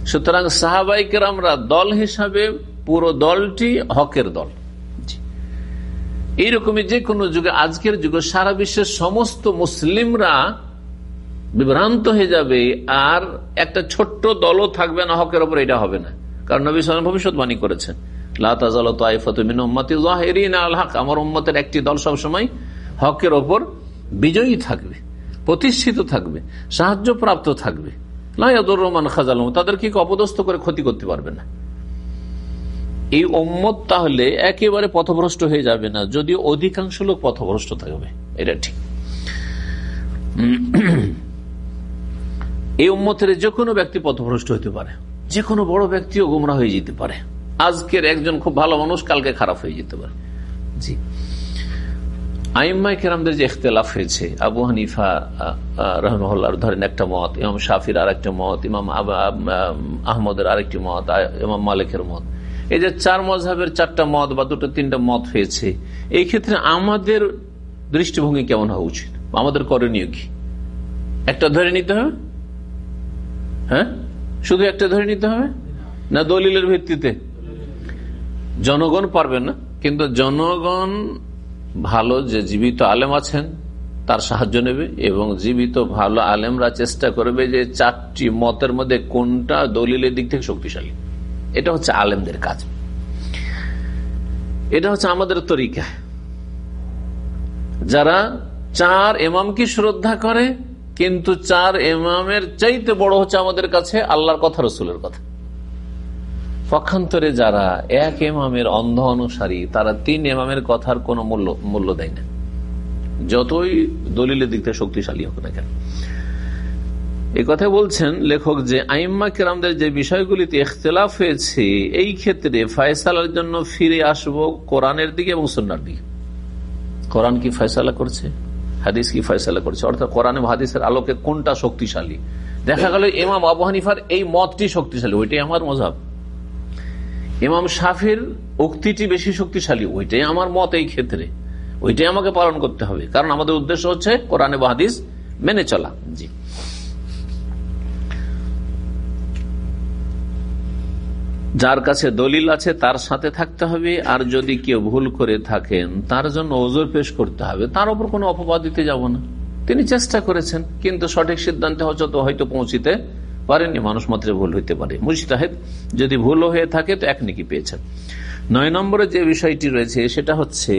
সুতরাং সাহাবাইকের আমরা দল হিসাবে পুরো দলটি হকের দল। এইরকমই যে কোনো যুগে, আজকের যুগে সারা বিশ্বের সমস্ত মুসলিমরা বিভ্রান্ত হয়ে যাবে, আর একটা ছোট্ট দলও থাকবে না হকের ওপর, এটা হবে না। কারণ নবী ভবিষ্যৎবাণী করেছেন আমার উম্মতের একটি দল সবসময় হকের ওপর বিজয়ী থাকবে, প্রতিষ্ঠিত থাকবে সাহায্য প্রাপ্ত থাকবে লাইয়াদুর রহমান খাজাল তাদেরকে অপদস্থ করে ক্ষতি করতে পারবে না? এই ওম্মত তাহলে একেবারে পথভ্রষ্ট হয়ে যাবে না যদিও অধিকাংশ লোক পথভ্রষ্ট থাকবে। এটা ঠিক। এই উম্মতের যে কোনো ব্যক্তি পথভ্রষ্ট হতে পারে। যে কোনো বড় ব্যক্তিও গুমরা হয়ে যেতে পারে। আজকের একজন খুব ভালো মানুষ, কালকে খারাপ হয়ে যেতে পারে। জি। আইম্মাই কেরামদের যে ইখতলাফ হয়েছে, আবু হানিফা রহমহল্লার ধরেন একটা মত, ইমাম শাফির আর একটা মত, ইমাম আহমদের আরেকটি মত ইমাম মালিকের মত। এই যে চার মজাবের চারটা মত বা দুটো তিনটা মত হয়েছে, এই ক্ষেত্রে আমাদের দৃষ্টিভঙ্গি কেমন হওয়া উচিত? আমাদের করণীয় কি? একটা ধরে নিতে হবে? হ্যাঁ? শুধু একটা ধরে নিতে হবে? না দলিলের ভিত্তিতে? জনগণ পারবেন না, কিন্তু জনগণ ভালো যে জীবিত আলেম আছেন, তার সাহায্য নেবে এবং জীবিত ভালো আলেমরা চেষ্টা করবে যে চারটি মতের মধ্যে কোনটা দলিলের দিক থেকে শক্তিশালী। এটা হচ্ছে আলেমদের কাজ। এটা হচ্ছে আমাদের তরিকা। যারা চার এমামকে শ্রদ্ধা করে, কিন্তু চার এমামের চাইতে বড় হচ্ছে আমাদের কাছে আল্লাহর কথা, রসুলের কথা। পক্ষান্তরে যারা এক এমামের অন্ধ অনুসারী, তারা তিন এমামের কথার কোন মূল্য মূল্য দেয় না। যতই দলিলের দিক থেকে শক্তিশালী হোক না কেন। এই কথা বলছেন লেখক যে, আইম্মা কেরামদের যে বিষয়গুলিতে ইখতলাফ হয়েছে, এই ক্ষেত্রে ফয়সালার জন্য ফিরে আসব কোরআনের দিকে এবং সন্ন্যার দিকে। কোরআন কি ফয়সালা করছে? হাদিস কি ফয়সালা করছে? অর্থাৎ কোরআন হাদিসের আলোকে কোনটা শক্তিশালী? দেখা গেল এমাম আবু হানিফার এই মতটি শক্তিশালী, ওইটাই আমার মজাব। ইমাম শাফির উক্তিটি বেশি শক্তিশালী। ওইটাই আমার মত এই ক্ষেত্রে। ওইটাই আমাকে পালন করতে হবে। কারণ আমাদের উদ্দেশ্য হচ্ছে কোরআনে হাদিস মেনে চলা। জি। যার কাছে দলিল আছে, তার সাথে থাকতে হবে। আর যদি কেউ ভুল করে থাকেন, তার জন্য ওজোর পেশ করতে হবে। তার উপর কোনো অপবাদ দিতে যাব না। তিনি চেষ্টা করেছেন, কিন্তু সঠিক সিদ্ধান্তে হয়তো হয়তো পৌঁছিতে পারেনি মানুষ মাত্রে ভুল হইতে পারে। মুস্তাহেদ যদি ভুল হয়ে থাকে তো এক নিকি পেয়েছেন। নয় নম্বরে যে বিষয়টি রয়েছে, সেটা হচ্ছে,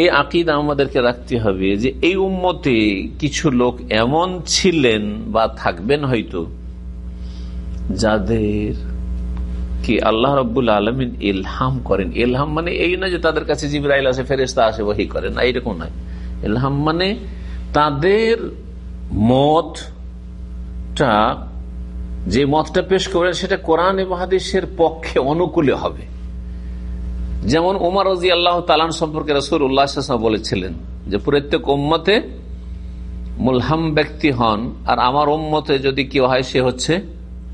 এই আকিদ আমাদেরকে রাখতে হবে যে এই উম্মতে কিছু লোক এমন ছিলেন বা থাকবেন হয়তো, যাদের কি আল্লাহ রব্বুল আলমিন ইলহাম করেন। ইলহাম মানে এই না যে তাদের কাছে জিবরাইল আসে ফেরেস্তা আসে ওহি করেন না এইরকম নয়। ইলহাম মানে তাদের মতটা যে মতটা পেশ করেন সেটা কোরআন এবং হাদিসের পক্ষে অনুকূলে হবে। যেমন উমার রাজি আল্লাহ তালান সম্পর্কে রসুর উল্লাহ বলেছিলেন যে, প্রত্যেক উম্মতে মুলহাম ব্যক্তি হন, আর আমার উম্মতে যদি কেউ হয়, সে হচ্ছে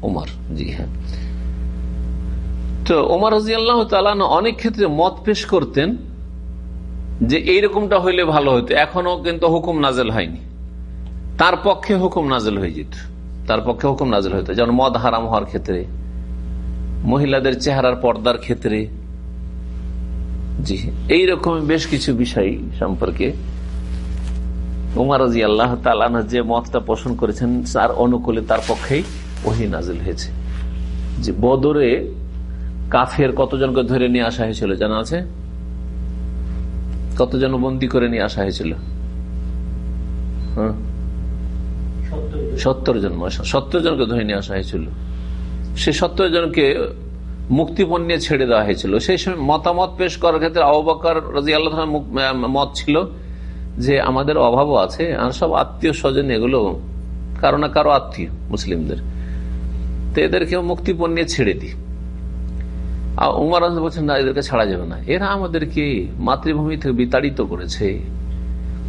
উমার। জি হ্যাঁ। তো ওমর রাজি আল্লাহ তালান অনেক ক্ষেত্রে মত পেশ করতেন যে, এইরকমটা হইলে ভালো হতো। এখনও কিন্তু হুকুম নাজেল হয়নি। তার পক্ষে হুকুম নাজেল হয়ে যেত। তার পক্ষে হুকুম নাজেল হইতো। যেমন মদ হারাম হওয়ার ক্ষেত্রে, মহিলাদের চেহারার পর্দার ক্ষেত্রে। জি এইরকম বেশ কিছু বিষয় সম্পর্কে উমার আল্লাহ যে মতটা পোষণ করেছেন, তার অনুকূলে তার পক্ষেই ওহি নাজিল হয়েছে। যে বদরে কাফের কতজনকে ধরে নিয়ে আসা হয়েছিল জানা আছে? কতজন বন্দি করে নিয়ে আসা হয়েছিল? সত্তর জন সত্তর জনকে ধরে নিয়ে আসা হয়েছিল। সে সত্তর জনকে মুক্তিপণ নিয়ে ছেড়ে দেওয়া হয়েছিল। সেই সময় মতামত পেশ করার ক্ষেত্রে আবাকার রাজি আল্লাহ মত ছিল যে আমাদের অভাবও আছে, আর সব আত্মীয় স্বজন এগুলো কারও না কারও আত্মীয় মুসলিমদের। তো এদেরকে মুক্তিপণ নিয়ে ছেড়ে দিই। আর উমার বলছেন, না, এদেরকে ছাড়া যাবে না। এরা আমাদেরকে মাতৃভূমি থেকে বিতাড়িত করেছে।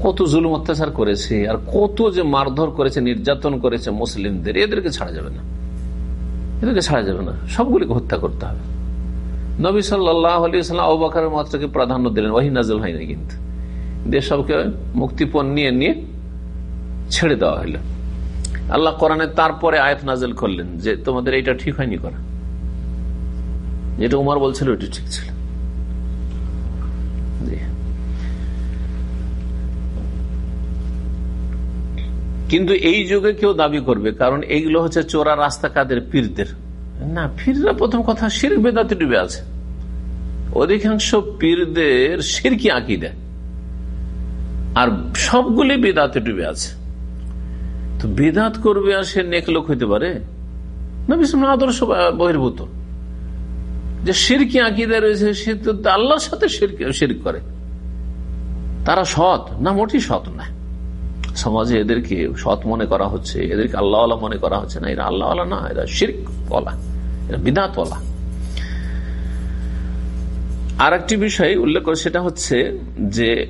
কত জুলুম অত্যাচার করেছে, আর কত যে মারধর করেছে, নির্যাতন করেছে মুসলিমদের, এদেরকে ছাড়া যাবে না। এদেরকে ছাড়া যাবে না। সবগুলিকে হত্যা করতে হবে। নবী সাল্লাহ মাত্রাকে প্রাধান্য দিলেন। ওয়াহি নাজল হয়নি কিন্তু। সবকে মুক্তিপণ নিয়ে নিয়ে ছেড়ে দেওয়া হইল। আল্লাহ কোরআনে তারপরে আয়াত নাজল করলেন যে, তোমাদের এটা ঠিক হয়নি করা। যেটা উমার বলছিল ওটি ঠিক ছিল। কিন্তু এই যুগে কেউ দাবি করবে, কারণ এইগুলো হচ্ছে চোরা রাস্তা কাদের পীরদের। না, পীররা প্রথম কথা শির বেদাতে ডুবে আছে। অধিকাংশ পীরদের সিরকি আঁকি দেয় আর সবগুলি বেদাতে ডুবে আছে। তো বেদাত করবে আর সে নেক লোক হইতে পারে? না বিষ্ণু আদর্শ বহির্ভূত। যে সিরকি আঁকিদা রয়েছে, সে তো আল্লাহর সাথে শিরক করে। তারা সৎ, না মোটেই সৎ না সমাজে এদেরকে সৎ মনে করা হচ্ছে, এদেরকে আল্লাহ মনে করা হচ্ছে না। এরা আল্লাহ না, এরা শির্ক বলা এরা বিদাত বলা আর একটি বিষয় উল্লেখ করে সেটা হচ্ছে যে,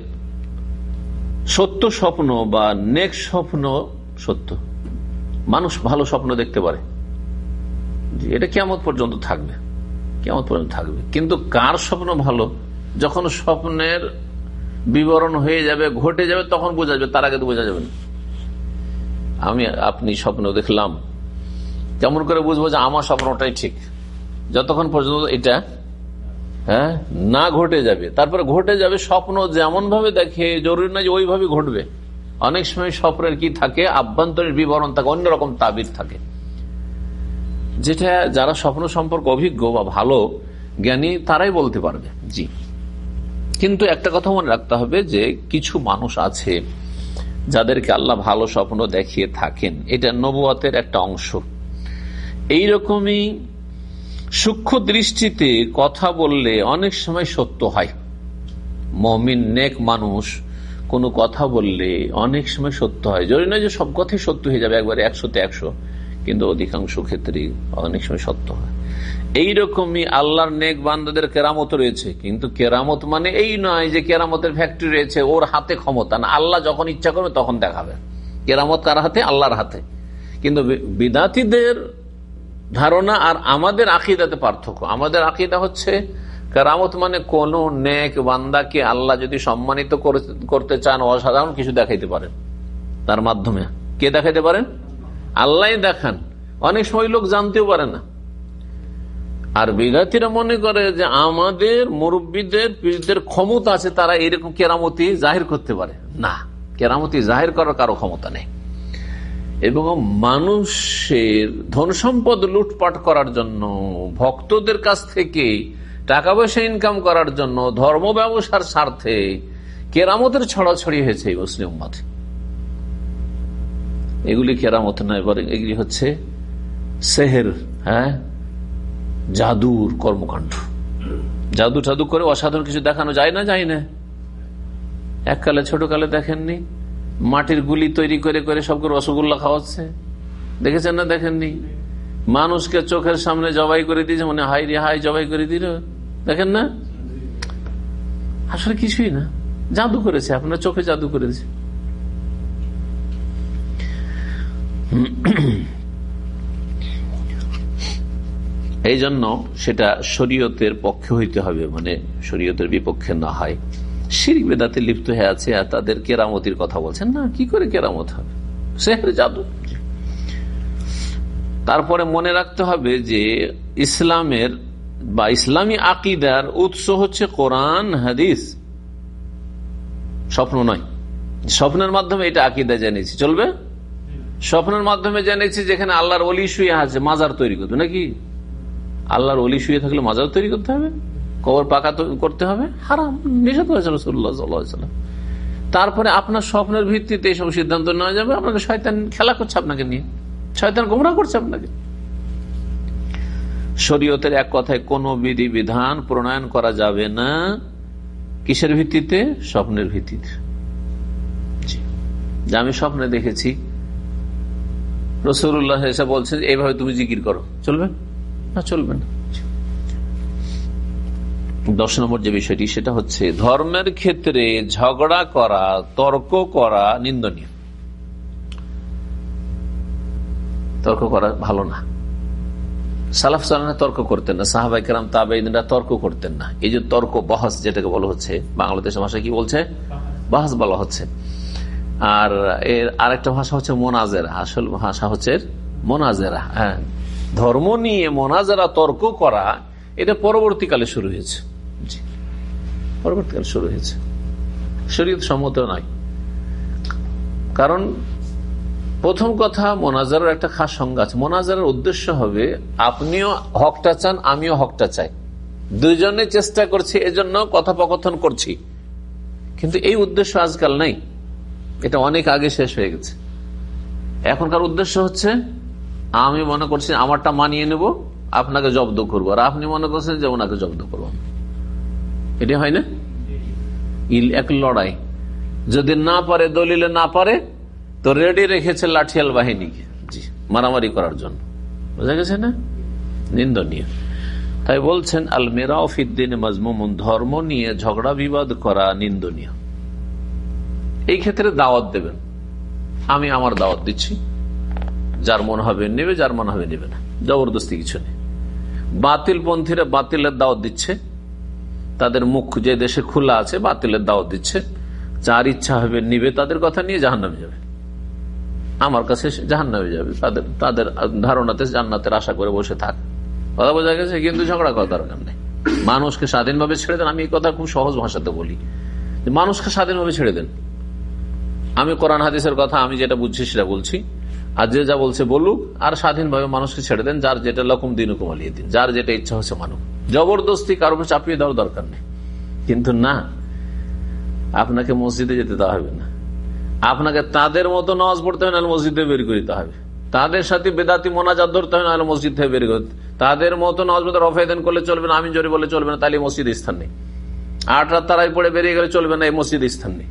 সত্য স্বপ্ন বা নেক স্বপ্ন সত্য। মানুষ ভালো স্বপ্ন দেখতে পারে। যে এটা কেমন পর্যন্ত থাকবে। কেমন পর্যন্ত থাকবে। কিন্তু কার স্বপ্ন ভালো? যখন স্বপ্নের বিবরণ হয়ে যাবে, ঘটে যাবে, তখন বোঝা যাবে, তার আগে তো বোঝা যাবে না। আমি, আপনি স্বপ্ন দেখলাম। কেমন করে বুঝব যে আমার স্বপ্নটাই ঠিক? যতক্ষণ পর্যন্ত এটা হ্যাঁ না ঘটে যাবে। তারপরে ঘটে যাবে স্বপ্ন যেমন ভাবে দেখে, জরুরি না যে ওইভাবে ঘটবে। অনেক সময় স্বপ্নের কি থাকে? আভ্যন্তরীণ বিবরণ থাকে, অন্যরকম তাবির থাকে। যেটা যারা স্বপ্ন সম্পর্কে অভিজ্ঞ বা ভালো জ্ঞানী, তারাই বলতে পারবে। জি। কিন্তু একটা কথা মনে রাখতে হবে যে কিছু মানুষ আছে যাদেরকে আল্লাহ ভালো স্বপ্ন দেখিয়ে থাকেন। এটা নবুয়াতের একটা অংশ। এইরকমই সূক্ষ্ম দৃষ্টিতে কথা বললে অনেক সময় সত্য হয়। মমিন, নেক মানুষ, কোনো কথা বললে অনেক সময় সত্য হয়। জরুরি নয় যে সব কথাই সত্য হয়ে যাবে একবারে একশোতে একশো। কিন্তু অধিকাংশ ক্ষেত্রে অনেক সময় সত্য হয়। এইরকমই আল্লাহর নেক বান্দাদের কেরামত রয়েছে, কিন্তু কেরামত মানে এই নয় যে কেরামতের ফ্যাক্টরি রয়েছে, ওর হাতে ক্ষমতা না। আল্লাহ যখন ইচ্ছা করবে তখন দেখাবে। কেরামত কার হাতে? আল্লাহর হাতে। কিন্তু বিদাতিদের ধারণা আর আমাদের আকিদাতে পার্থক্য। আমাদের আকিদা হচ্ছে কেরামত মানে কোন নেক বান্দাকে আল্লাহ যদি সম্মানিত করতে চান, অসাধারণ কিছু দেখাইতে পারেন। তার মাধ্যমে। কে দেখাইতে পারেন? আল্লাহ দেখান। অনেক সময় লোক জানতেও পারে না। আর বিঘাতিরা মনে করে যে আমাদের মুরব্বীদের, পীরদের ক্ষমতা আছে, তারা এরকম কেরামতি জাহির করতে পারে। না, কেরামতি জাহির করার কারও ক্ষমতা নেই। এবং মানুষের ধন সম্পদ লুটপাট করার জন্য, ভক্তদের কাছ থেকে টাকা পয়সা ইনকাম করার জন্য, ধর্ম ব্যবসার স্বার্থে কেরামতের ছড়াছড়ি হয়েছে এই মুসলিম মাঠে এগুলি কেরামত নয়, বরং এগুলি হচ্ছে সেহের হ্যাঁ? জাদুর কর্মকাণ্ড। জাদু টাদু করে অসাধারণ কিছু দেখানো যায় না যায় না? এককালে ছোট কালে দেখেননি? মাটির গুলি তৈরি করে করে সবকে রসগোল্লা খাওয়াচ্ছে। দেখেছেন না? দেখেননি? মানুষকে চোখের সামনে জবাই করে দিয়েছে মানে হাই রে হাই জবাই করে দিল। দেখেন না? আসলে কিছুই না। জাদু করেছে, আপনার চোখে জাদু করেছে। [clears throat] এই জন্য সেটা শরীয়তের পক্ষে হইতে হবে মানে শরীয়তের বিপক্ষে না হয়। শির বেদাতে লিপ্ত হয়ে আছে, আর তাদের কেরামতির কথা বলছেন, না, কি করে কেরামত হবে? সেহের জাদু। তারপরে মনে রাখতে হবে যে ইসলামের বা ইসলামী আকিদার উৎস হচ্ছে কোরআন, হাদিস। স্বপ্ন নয়। স্বপ্নের মাধ্যমে এটা আকিদা জেনেছি। চলবে? স্বপ্নের মাধ্যমে জেনেছি যেখানে আল্লাহর অলি শুয়ে আছে, মাজার তৈরি করতো নাকি? আল্লাহর অলি শুয়ে থাকলে মাজার তৈরি করতে হবে? কবর পাকা করতে হবে? হারাম। নিষেধ হয়েছে রসুল্লাহাম তারপরে আপনার স্বপ্নের ভিত্তিতে এইসব সিদ্ধান্ত নেওয়া যাবে। আপনাকে শয়তান খেলা করছে আপনাকে নিয়ে। শয়তান গোমরা করছে আপনাকে। শরীয়তের এক কথায় কোন বিধি বিধান প্রণয়ন করা যাবে না। কিসের ভিত্তিতে? স্বপ্নের ভিত্তিতে। যে আমি স্বপ্নে দেখেছি। রসুল্লাহ এসে বলছেন, এইভাবে তুমি জিকির করো। চলবে? না চলবে না। দশ নম্বর যে বিষয়টি, সেটা হচ্ছে ধর্মের ক্ষেত্রে ঝগড়া করা, তর্ক করা নিন্দনীয়। তর্ক করা ভালো না। সালাফ সালানা তর্ক করতেন না সাহাবাই কেরাম তাবেইনরা তর্ক করতেন না। এই যে তর্ক বহাস, যেটাকে বলা হচ্ছে, বাংলাদেশের ভাষায় কি বলছে? বহাস বলা হচ্ছে। আর এর আরেকটা ভাষা হচ্ছে মোনাজেরা, আসল ভাষা হচ্ছে মোনাজেরা হ্যাঁ। ধর্ম নিয়ে মোনাজেরা তর্ক করা, এটা পরবর্তীকালে শুরু হয়েছে। পরবর্তীকালে শুরু হয়েছে। শরীর সম্মত নয়। কারণ প্রথম কথা, মোনাজারের একটা খাস সংজ্ঞা আছে। মোনাজারের উদ্দেশ্য হবে, আপনিও হকটা চান, আমিও হকটা চাই। দুইজনে চেষ্টা করছি, এজন্য কথোপকথন করছি। কিন্তু এই উদ্দেশ্য আজকাল নাই। এটা অনেক আগে শেষ হয়ে গেছে। এখনকার উদ্দেশ্য হচ্ছে, আমি মনে করছি আমারটা মানিয়ে নেব, আপনাকে জব্দ করব। আর আপনি মনে করছেন যে ওনাকে জব্দ করব। এটা হয় না? ইল এক লড়াই। যদি না পারে, দলিলে না পারে, তো রেডি রেখেছে লাঠিয়াল বাহিনীকে। জি, মারামারি করার জন্য। বোঝা গেছে না? নিন্দনীয়। তাই বলছেন আল মজমুমুন, ধর্ম নিয়ে ঝগড়া বিবাদ করা নিন্দনীয়। এই ক্ষেত্রে দাওয়াত দেবেন। আমি আমার দাওয়াত দিচ্ছি। যার মন হবে নেবে, যার মন হবে নেবে না। জবরদস্তি কিছু নেই। বাতিল পন্থীরা বাতিলের দাওয়াত দিচ্ছে। তাদের মুখ যে দেশে খোলা আছে, বাতিলের দাওয়াত দিচ্ছে। যার ইচ্ছা হবে নিবে, তাদের কথা নিয়ে জাহান নামে যাবে। আমার কাছে জাহান নামে যাবে। তাদের তাদের ধারণাতে জান্নাতের আশা করে বসে থাক। কথা বোঝা গেছে? কিন্তু ঝগড়া করার দরকার নেই। মানুষকে স্বাধীনভাবে ছেড়ে দেন। আমি এই কথা খুব সহজ ভাষাতে বলি। মানুষকে স্বাধীনভাবে ছেড়ে দেন। আমি কোরআন হাদিসের কথা, আমি যেটা বুঝছি সেটা বলছি। আর যে যা বলছে বলুক, আর স্বাধীনভাবে মানুষকে ছেড়ে দেন, যার যেটা লকম দিন কমালিয়ে দিন, যার যেটা ইচ্ছা হচ্ছে মানুষ জবরদস্তি কারও চাপিয়ে দেওয়ার দরকার নেই। কিন্তু না, আপনাকে মসজিদে যেতে দেওয়া হবে না। আপনাকে তাদের মতো নামাজ পড়তে হবে, নাহলে মসজিদে বের করিতে হবে। তাদের সাথে বেদাতি মোনাজাত ধরতে হবে, নাহলে মসজিদ থেকে বের করতে তাদের মতো নামাজ পড়তে রফায়দান করলে চলবে না আমি জোরে বলে চলবে না, তাহলে মসজিদ স্থান নেই। আট রাত তারাই পড়ে বেরিয়ে গেলে চলবে না, এই মসজিদ স্থান নেই।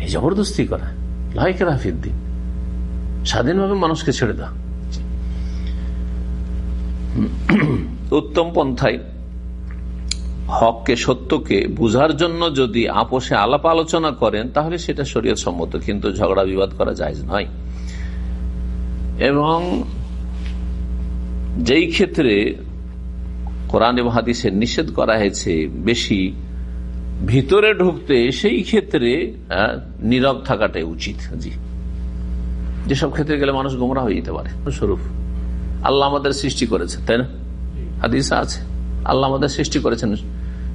এই জবরদস্তি করা। লাইক রাফিদ্দিন স্বাধীনভাবে মানুষকে ছেড়ে দাও। উত্তম পন্থায় হককে, সত্যকে বুঝার জন্য যদি আপোষে আলাপ আলোচনা করেন, তাহলে সেটা শরীয় সম্মত, কিন্তু ঝগড়া বিবাদ করা যায় নয়। এবং যেই ক্ষেত্রে কোরআন এবং হাদিসের নিষেধ করা হয়েছে, বেশি ভিতরে ঢুকতে সেই ক্ষেত্রে নীরব থাকাটাই উচিত জি। যেসব ক্ষেত্রে গেলে মানুষ গোমরা হয়ে যেতে পারে। স্বরূপ। আল্লাহ আমাদের সৃষ্টি করেছে তাই না? হাদিসা আছে। আল্লাহ আমাদের সৃষ্টি করেছেন।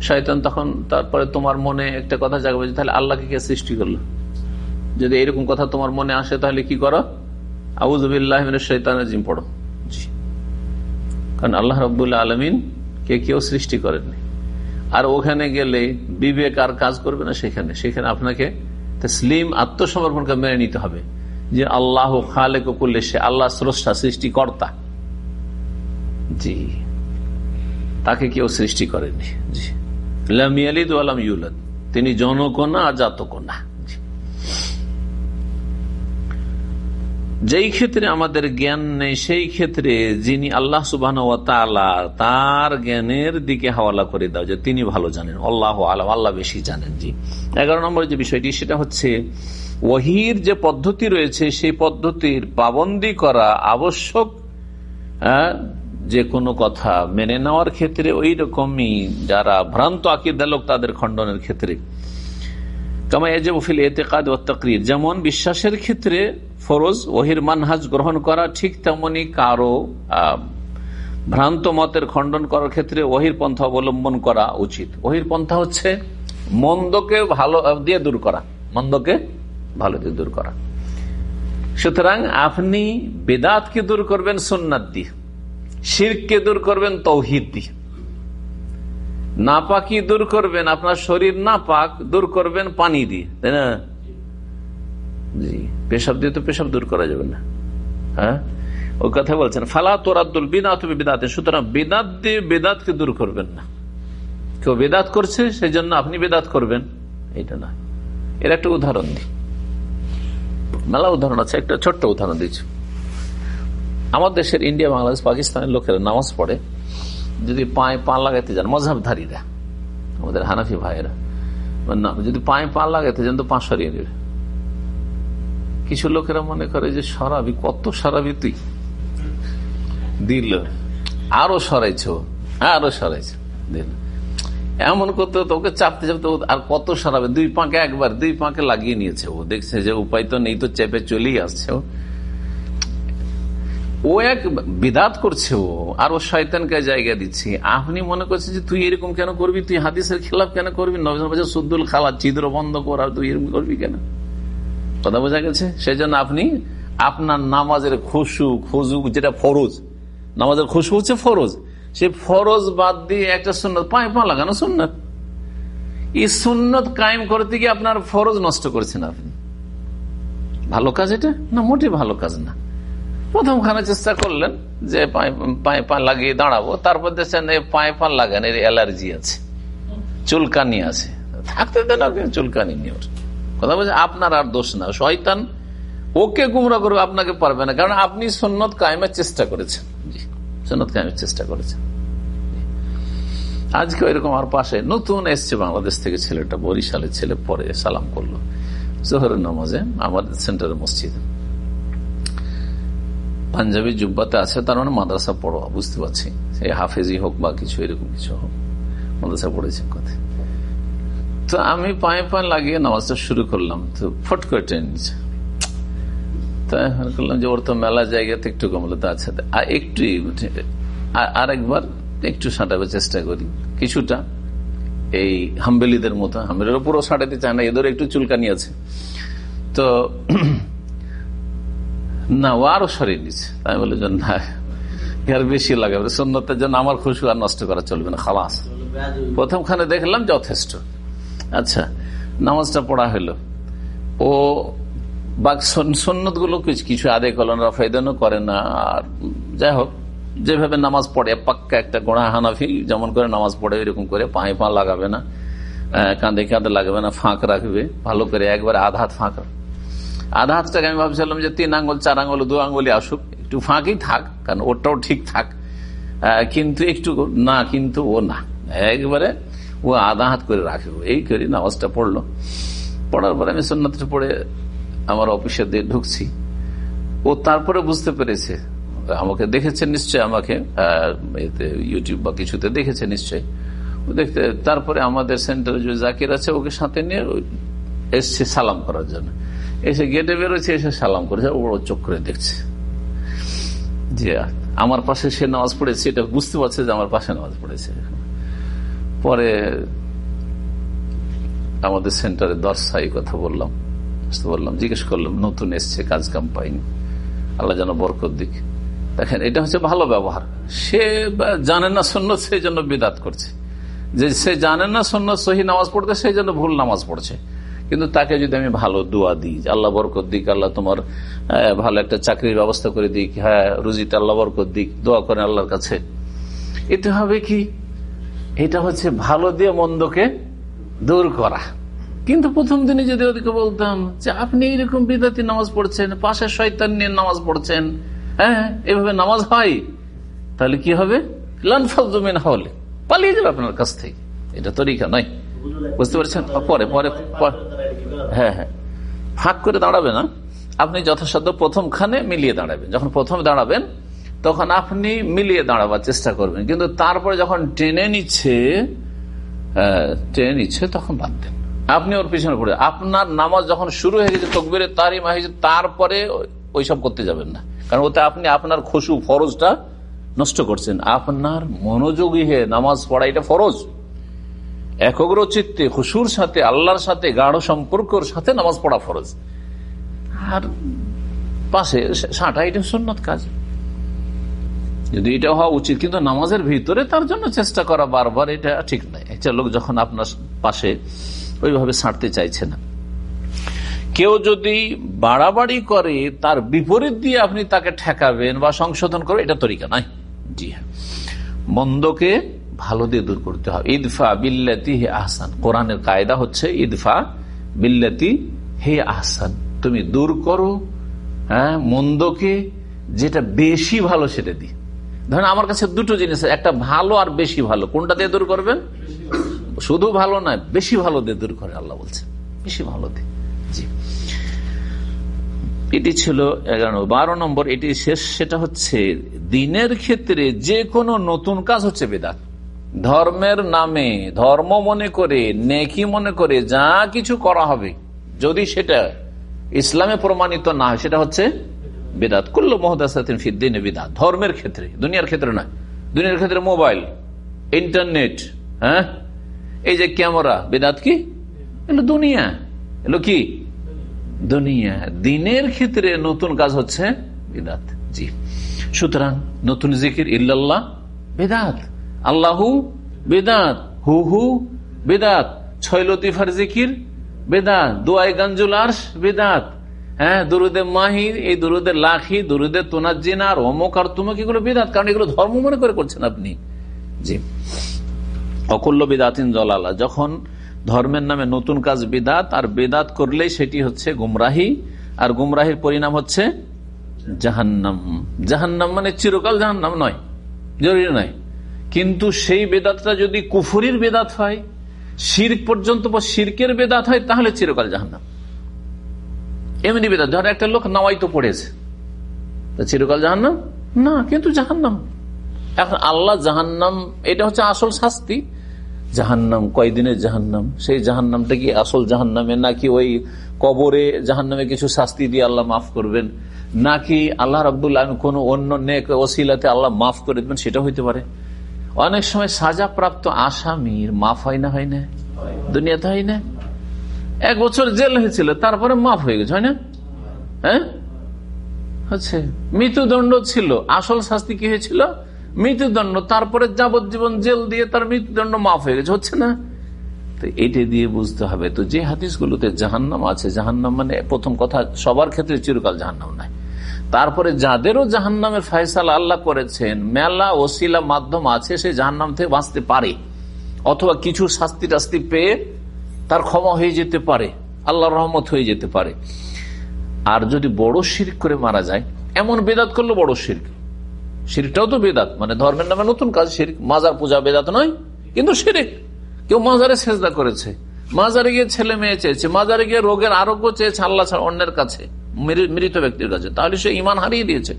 শয়তান তখন তারপরে তোমার মনে একটা কথা জাগবে যে তাহলে আল্লাহকে কে সৃষ্টি করল? যদি এরকম কথা তোমার মনে আসে তাহলে কি করো? আবুজবিল্লাহ শৈতানের জিম পড়ো। জি। কারণ আল্লাহ রবুল্লা আলমিন কে কেউ সৃষ্টি করেননি। আর ওখানে গেলে বিবেক আর কাজ করবে না সেখানে। সেখানে আপনাকে স্লিম আত্মসমর্পণকে মেনে নিতে হবে যে আল্লাহ খালে করলে সে আল্লাহ স্রষ্টা, সৃষ্টিকর্তা। জি। তাকে কেউ সৃষ্টি করেনি। জি। আলম ইউলাদ। তিনি জনকোনা আর জাতকোনা যেই ক্ষেত্রে আমাদের জ্ঞান নেই, সেই ক্ষেত্রে যিনি আল্লাহ সুবাহ তার জ্ঞানের দিকে হাওয়ালা করে দাও যে তিনি ভালো জানেন, আল্লাহ আলম, আল্লাহ বেশি জানেন। জি। এগারো নম্বর যে বিষয়টি, সেটা হচ্ছে ওহির যে পদ্ধতি রয়েছে, সেই পদ্ধতির পাবন্দি করা আবশ্যক যে কোনো কথা মেনে নেওয়ার ক্ষেত্রে ওই রকমই যারা ভ্রান্ত আকিদা লোক তাদের খণ্ডনের ক্ষেত্রে। যেমন বিশ্বাসের ক্ষেত্রে ফরজ, ওহির মানহাজ গ্রহণ করা ঠিক তেমনি কারও ভ্রান্ত মতের খণ্ডন করার ক্ষেত্রে ওহির পন্থা অবলম্বন করা উচিত। ওহির পন্থা হচ্ছে মন্দকে ভালো দিয়ে দূর করা, মন্দকে ভালো দিয়ে দূর করা। সুতরাং আপনি বেদাতকে দূর করবেন সোননাথ দিয়ে। শিরকে দূর করবেন, তৌহিদ দিয়ে। নাপাকি দূর করবেন, আপনার শরীর না পাক দূর করবেন পানি দিয়ে, তাই না? জি, পেশাব দিয়ে তো পেশাব দূর করা যাবে না। হ্যাঁ? ওই কথা বলছেন, ফালা তোরাদ্দুল বিদাত বিদাতে, সুতরাং বেদাত দিয়ে বেদাতকে দূর করবেন না। কেউ বেদাত করছে সেই জন্য আপনি বেদাত করবেন। এটা না। এর একটা উদাহরণ দিই। মেলা উদাহরণ আছে, একটা ছোট্ট উদাহরণ দিচ্ছি। আমার দেশের ইন্ডিয়া, বাংলাদেশ, পাকিস্তানের লোকেরা নামাজ পড়ে। যদি পায়ে পা লাগাইতে যান মজাবধারীরা আমাদের হানাফি ভাইয়েরা যদি পায়ে পা লাগাইতে যান তো পা সরিয়ে নেবে। কিছু লোকেরা মনে করে যে, সরাবি, কত সরাবি তুই? দিল, আরও সরাইছ আরও সরাইছ, দিল। এমন করতে তোকে চাপতে চাপতে আর কত সরাবে? দুই পাঁকে একবার, দুই পাঁকে লাগিয়ে নিয়েছে ও। দেখছে যে উপায় তো নেই, তো চেপে চলেই আসছে ও এক বিদাত করছে ও, আর ও শয়তানকে জায়গা দিচ্ছে। আপনি মনে করছেন যে তুই এরকম কেন করবি? তুই হাদিসের খেলাফ কেন করবি? নবীন সুদ্দুল খালা চিদ্র বন্ধ কর, আর তুই এরকম করবি কেন? কথা বোঝা গেছে? সেই জন্য আপনি আপনার নামাজের খুশু, খুজু, যেটা ফরজ, নামাজের খুশু হচ্ছে ফরজ। সে ফরজ বাদ দিয়ে একটা সুন্নত, পায়ে পা লাগানো সুন্নত। এই সুন্নত কায়েম করতে গিয়ে আপনার ফরজ নষ্ট করেছেন আপনি। ভালো কাজ এটা? না মোটে ভালো কাজ না। প্রথম খানে চেষ্টা করলেন যে পায়ে পা লাগিয়ে দাঁড়াবো। তারপর দেখছেন পায়ে পা লাগান, এর অ্যালার্জি আছে। চুলকানি আছে। থাকতে দেন চুলকানি নিয়ে কথা বলছে, আপনার আর দোষ না। শয়তান ওকে গুমরা করবে, আপনাকে পারবে না। কারণ আপনি সন্ন্যত কায়েমের চেষ্টা করেছেন। সন্ন্যত কায়েমের চেষ্টা করেছেন। আজকে এরকম আমার পাশে নতুন এসছে বাংলাদেশ থেকে ছেলেটা, বরিশালের ছেলে পরে সালাম করল। জোহরের নামাজে আমাদের সেন্টারের মসজিদে। পাঞ্জাবি জুব্বাতে আছে, তার মানে মাদ্রাসা পড়ো, বুঝতে পারছি। সেই হাফেজি হোক বা কিছু, এরকম কিছু হোক। মাদ্রাসা পড়েছে কথা তো আমি পায়ে পায়ে লাগিয়ে নামাজটা শুরু করলাম, তো ফট করে টেনে নিচ্ছে তাই করলাম যে, ওর তো মেলা জায়গাতে একটু কমলো তো আচ্ছা আর একটু আরেকবার একটু সাঁটাবার চেষ্টা করি। কিছুটা এই হাম্বেলিদের মতো, হাম্বেলির পুরো সাঁটাতে চায় না, এদের একটু চুলকানি আছে। তো না, ও আরও সরিয়ে নিচ্ছে তাই বলে যে, না আর বেশি লাগাবে সন্ন্যতের জন্য আমার খুশি আর নষ্ট করা চলবে না, খালাস। প্রথমখানে দেখলাম যথেষ্ট। আচ্ছা নামাজটা পড়া হলো। ও সন্ন্যতগুলো কিছু আদায় করল না করে না, আর যাই হোক, যেভাবে নামাজ পড়ে, পাক্কা একটা গোড়া হানাফি, যেমন করে নামাজ পড়ে, এরকম করে পায়ে পা লাগাবে না কাঁধে কাঁধে লাগবে না, ফাঁক রাখবে, ভালো করে একবারে আধ হাত ফাঁক আধা হাতটাকে আমি ভাবছিলাম যে তিন আঙ্গুল, চার আঙ্গুল দু আঙ্গুলি আসুক। একটু ফাঁকই থাক, কারণ ওটাও ঠিক থাক। কিন্তু একটু না, কিন্তু ও না। একবারে ও আধা হাত করে রাখে। এই করি নামাজটা পড়ল। পড়ার পরে আমি সন্ন্যতটা পড়ে আমার অফিসে দিয়ে ঢুকছি। ও তারপরে বুঝতে পেরেছে। আমাকে দেখেছে নিশ্চয় আমাকে ইউটিউব বা কিছুতে দেখেছে নিশ্চয়। দেখতে, তারপরে আমাদের সেন্টারে যে জাকির আছে, ওকে সাথে নিয়ে এসছে সালাম করার জন্য। এসে গেটে বেরোচ্ছে এসে সালাম করেছে ও চোখ করে দেখছে। যে আমার পাশে সে নামাজ পড়েছে, এটা বুঝতে পারছে যে আমার পাশে নামাজ পড়েছে। পরে আমাদের সেন্টারে দর্শাই কথা বললাম। বুঝতে বললাম জিজ্ঞেস করলাম, নতুন এসছে, কাজ কাম পাইনি। আল্লাহ যেন বরকত দিক। দেখেন, এটা হচ্ছে ভালো ব্যবহার। সে জানে না সন্ন্য সেই জন্য বিদাত করছে। যে সে জানে না সন্ন্য সহি নামাজ পড়তে, সেই জন্য ভুল নামাজ পড়ছে। কিন্তু তাকে যদি আমি ভালো দোয়া দিই আল্লাহ বরকত দিক, আল্লাহ তোমার ভালো একটা চাকরির ব্যবস্থা করে দিক হ্যাঁ রুজিতে আল্লাহ বরকত দিক, দোয়া করে আল্লাহর কাছে। এতে হবে কি? এটা হচ্ছে ভালো দিয়ে মন্দকে দূর করা। কিন্তু প্রথম দিনে যদি ওদিকে বলতাম যে আপনি এইরকম বিদাতি নামাজ পড়ছেন, পাশে শয়তান নিয়ে নামাজ পড়ছেন হ্যাঁ এভাবে নামাজ হয়, তাহলে কি হবে? লানফাজমিন হলে পালিয়ে যাবে আপনার কাছ থেকে। এটা তরিকা নয়। বুঝতে পারছেন? পরে পরে। হ্যাঁ হ্যাঁ। ফাঁক করে দাঁড়াবে না আপনি যথাসাধ্য প্রথমখানে মিলিয়ে দাঁড়াবেন। যখন প্রথম দাঁড়াবেন, তখন আপনি মিলিয়ে দাঁড়াবার চেষ্টা করবেন। কিন্তু তারপরে যখন টেনে নিচ্ছে টেনে নিচ্ছে, তখন বাদ দেন। আপনি ওর পিছনে পড়ে আপনার নামাজ যখন শুরু হয়ে গেছে, তকবিরে তারই হয়েছে তারপরে ওইসব করতে যাবেন না। কারণ ওতে আপনি আপনার খুশু ফরজটা নষ্ট করছেন। আপনার মনোযোগী হয়ে নামাজ পড়া এটা ফরজ। একগ্র চিত্তে খুশুর সাথে, আল্লাহর সাথে, গাঢ় সম্পর্কর সাথে নামাজ পড়া ফরজ। আর পাশে সাঁটা, এটা সন্ন্যত কাজ। যদি এটা হওয়া উচিত, কিন্তু নামাজের ভিতরে তার জন্য চেষ্টা করা বারবার, এটা ঠিক নয়। একটা লোক যখন আপনার পাশে ওইভাবে সাঁটতে চাইছে না। কেউ যদি বাড়াবাড়ি করে, তার বিপরীত দিয়ে আপনি তাকে ঠেকাবেন বা সংশোধন করবেন, এটা তরিকা নয়। জি হ্যাঁ। মন্দকে ভালো দিয়ে দূর করতে হবে। ইদফা বিল্লাতি হে আহসান। কোরআনের কায়দা হচ্ছে ইদফা বিল্লাতি হে আহসান। তুমি দূর করো হ্যাঁ মন্দকে যেটা বেশি ভালো সেটা দি ধরেন আমার কাছে দুটো জিনিস একটা ভালো আর বেশি ভালো। কোনটা দিয়ে দূর করবেন? শুধু ভালো নয়, বেশি ভালো দিয়ে দূর করে আল্লাহ বলছে বেশি ভালো দিয়ে। জি। এটি ছিল এগারো বারো নম্বর, এটি শেষ, সেটা হচ্ছে দিনের ক্ষেত্রে যে কোনো নতুন কাজ হচ্ছে বেদাত। ধর্মের নামে, ধর্ম মনে করে, নেকি মনে করে যা কিছু করা হবে, যদি সেটা ইসলামে প্রমাণিত না হয়, সেটা হচ্ছে বেদাত। কুল্ল মোহাদিন ফিদ্দিন বিদাত ধর্মের ক্ষেত্রে, দুনিয়ার ক্ষেত্রে নয়। দুনিয়ার ক্ষেত্রে মোবাইল, ইন্টারনেট হ্যাঁ? এই যে ক্যামেরা, বেদাত কি? এলো দুনিয়া। এলো কি? দুনিয়া। দিনের ক্ষেত্রে নতুন কাজ হচ্ছে বেদাত। জি। সুতরাং নতুন জিকির ইল্লাল্লাহ বেদাত। আল্লাহু বেদাত হু হু বেদাত। ছয় লতিফার জিকির, বেদাত। দোয়াই গাঞ্জুল আর্স বেদাত। হ্যাঁ দুরুদে মাহির, এই দুরুদে লাখি, দুরুদে তোনাজিন আর অমুক আর তুমক, এগুলো বেদাত, কারণ এগুলো ধর্ম মনে করে করছেন আপনি। জি। অকল্য বেদাতিন জলালা। যখন ধর্মের নামে নতুন কাজ বেদাত, আর বেদাত করলেই সেটি হচ্ছে গুমরাহি, আর গুমরাহির পরিণাম হচ্ছে জাহান্নাম। জাহান্নাম মানে চিরকাল জাহান্নাম নয়, জরুরি নয়। কিন্তু সেই বেদাতটা যদি কুফুরির বেদাত হয় শির পর্যন্ত বা শিরকের বেদাত হয়, তাহলে চিরকাল জাহান্নাম। এমনি বেদাত, ধর একটা লোক নাওয়াই তো পড়েছে চিরকাল জাহান্নাম? না, কিন্তু জাহান্নাম। এখন আল্লাহ জাহান্নাম, এটা হচ্ছে আসল শাস্তি। জাহান্নাম কয়দিনের জাহান্নাম? সেই জাহান্নামটা কি আসল জাহান্নামে, নাকি ওই কবরে জাহান নামে কিছু শাস্তি দিয়ে আল্লাহ মাফ করবেন? নাকি আল্লাহ রবুল্লাহ কোন অন্য নেক ওসিলাতে আল্লাহ মাফ করে দেবেন সেটা হইতে পারে। অনেক সময় সাজাপ্রাপ্ত আসামির মাফ হয় না হয় না? দুনিয়াতে হয় না? এক বছর জেল হয়েছিল, তারপরে মাফ হয়ে গেছে, হয় না? হ্যাঁ? হচ্ছে মৃত্যুদণ্ড ছিল, আসল শাস্তি কি হয়েছিল? মৃত্যুদণ্ড, তারপরে যাবজ্জীবন জেল দিয়ে তার মৃত্যুদণ্ড মাফ হয়ে গেছে, হচ্ছে না? তো এটা দিয়ে বুঝতে হবে। তো যে হাদিসগুলোতে জাহান্নাম আছে, জাহান্নাম মানে প্রথম কথা, সবার ক্ষেত্রে চিরকাল জাহান্নাম নাই। তারপরে যাদেরও জাহান্নামের ফয়সাল আল্লাহ করেছেন, মেলা ওসিলা মাধ্যম আছে, সে জাহান্নাম থেকে বাঁচতে পারে। অথবা কিছু শাস্তি টাস্তি পেয়ে তার ক্ষমা হয়ে যেতে পারে আল্লাহ রহমত হয়ে যেতে পারে। আর যদি বড় শির্ক করে মারা যায়, এমন বেদাত করল বড় শির্ক। শিরটাও তো বেদাত মানে ধর্মের নামে নতুন কাজ শিরিক, মাজার পূজা বেদাত নয়, কিন্তু শিরিক। কেউ মাজারে সেজদা করেছে, মাজারে গিয়ে ছেলে মেয়ে চেয়েছে, মাজারে গিয়ে রোগের আরোগ্য চেয়েছে, আল্লাহ ছাড়া অন্যের কাছে। মৃত ব্যক্তির কাছে। তাহলে সে ইমান হারিয়ে দিয়েছে।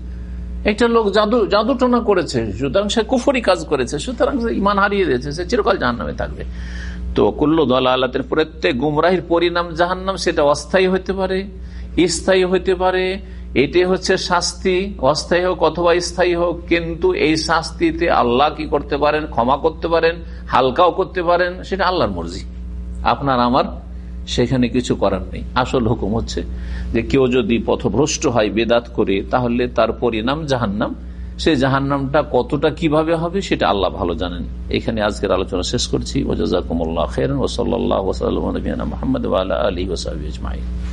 একটা লোক জাদু জাদু টোনা করেছে, সুতরাং সে কুফরি কাজ করেছে, সুতরাং সে ইমান হারিয়ে দিয়েছে, সে চিরকাল জাহান নামে থাকবে। তো কুল্ল দল আল্লাহের প্রত্যেক গুমরাহির পরিণাম জাহান্নাম, সেটা অস্থায়ী হতে পারে, স্থায়ী হতে পারে। এটি হচ্ছে শাস্তি, অস্থায়ী হোক অথবা স্থায়ী হোক, কিন্তু এই শাস্তিতে আল্লাহ কি করতে পারেন, ক্ষমা করতে পারেন, হালকাও করতে পারেন, সেটা আল্লাহর মর্জি। আপনার, আমার সেখানে কিছু করার নেই। আসল হুকুম হচ্ছে যে কেউ যদি পথভ্রষ্ট হয় বেদাত করে, তাহলে তার পরিণাম জাহান্নাম। সে জাহান্নামটা কতটা কীভাবে হবে সেটা আল্লাহ ভালো জানেন। এখানে আজকের আলোচনা শেষ করছি। ওজাকুমুল্লাহ খের ওসল্লাহ মোহাম্মদ আলী ওসাহ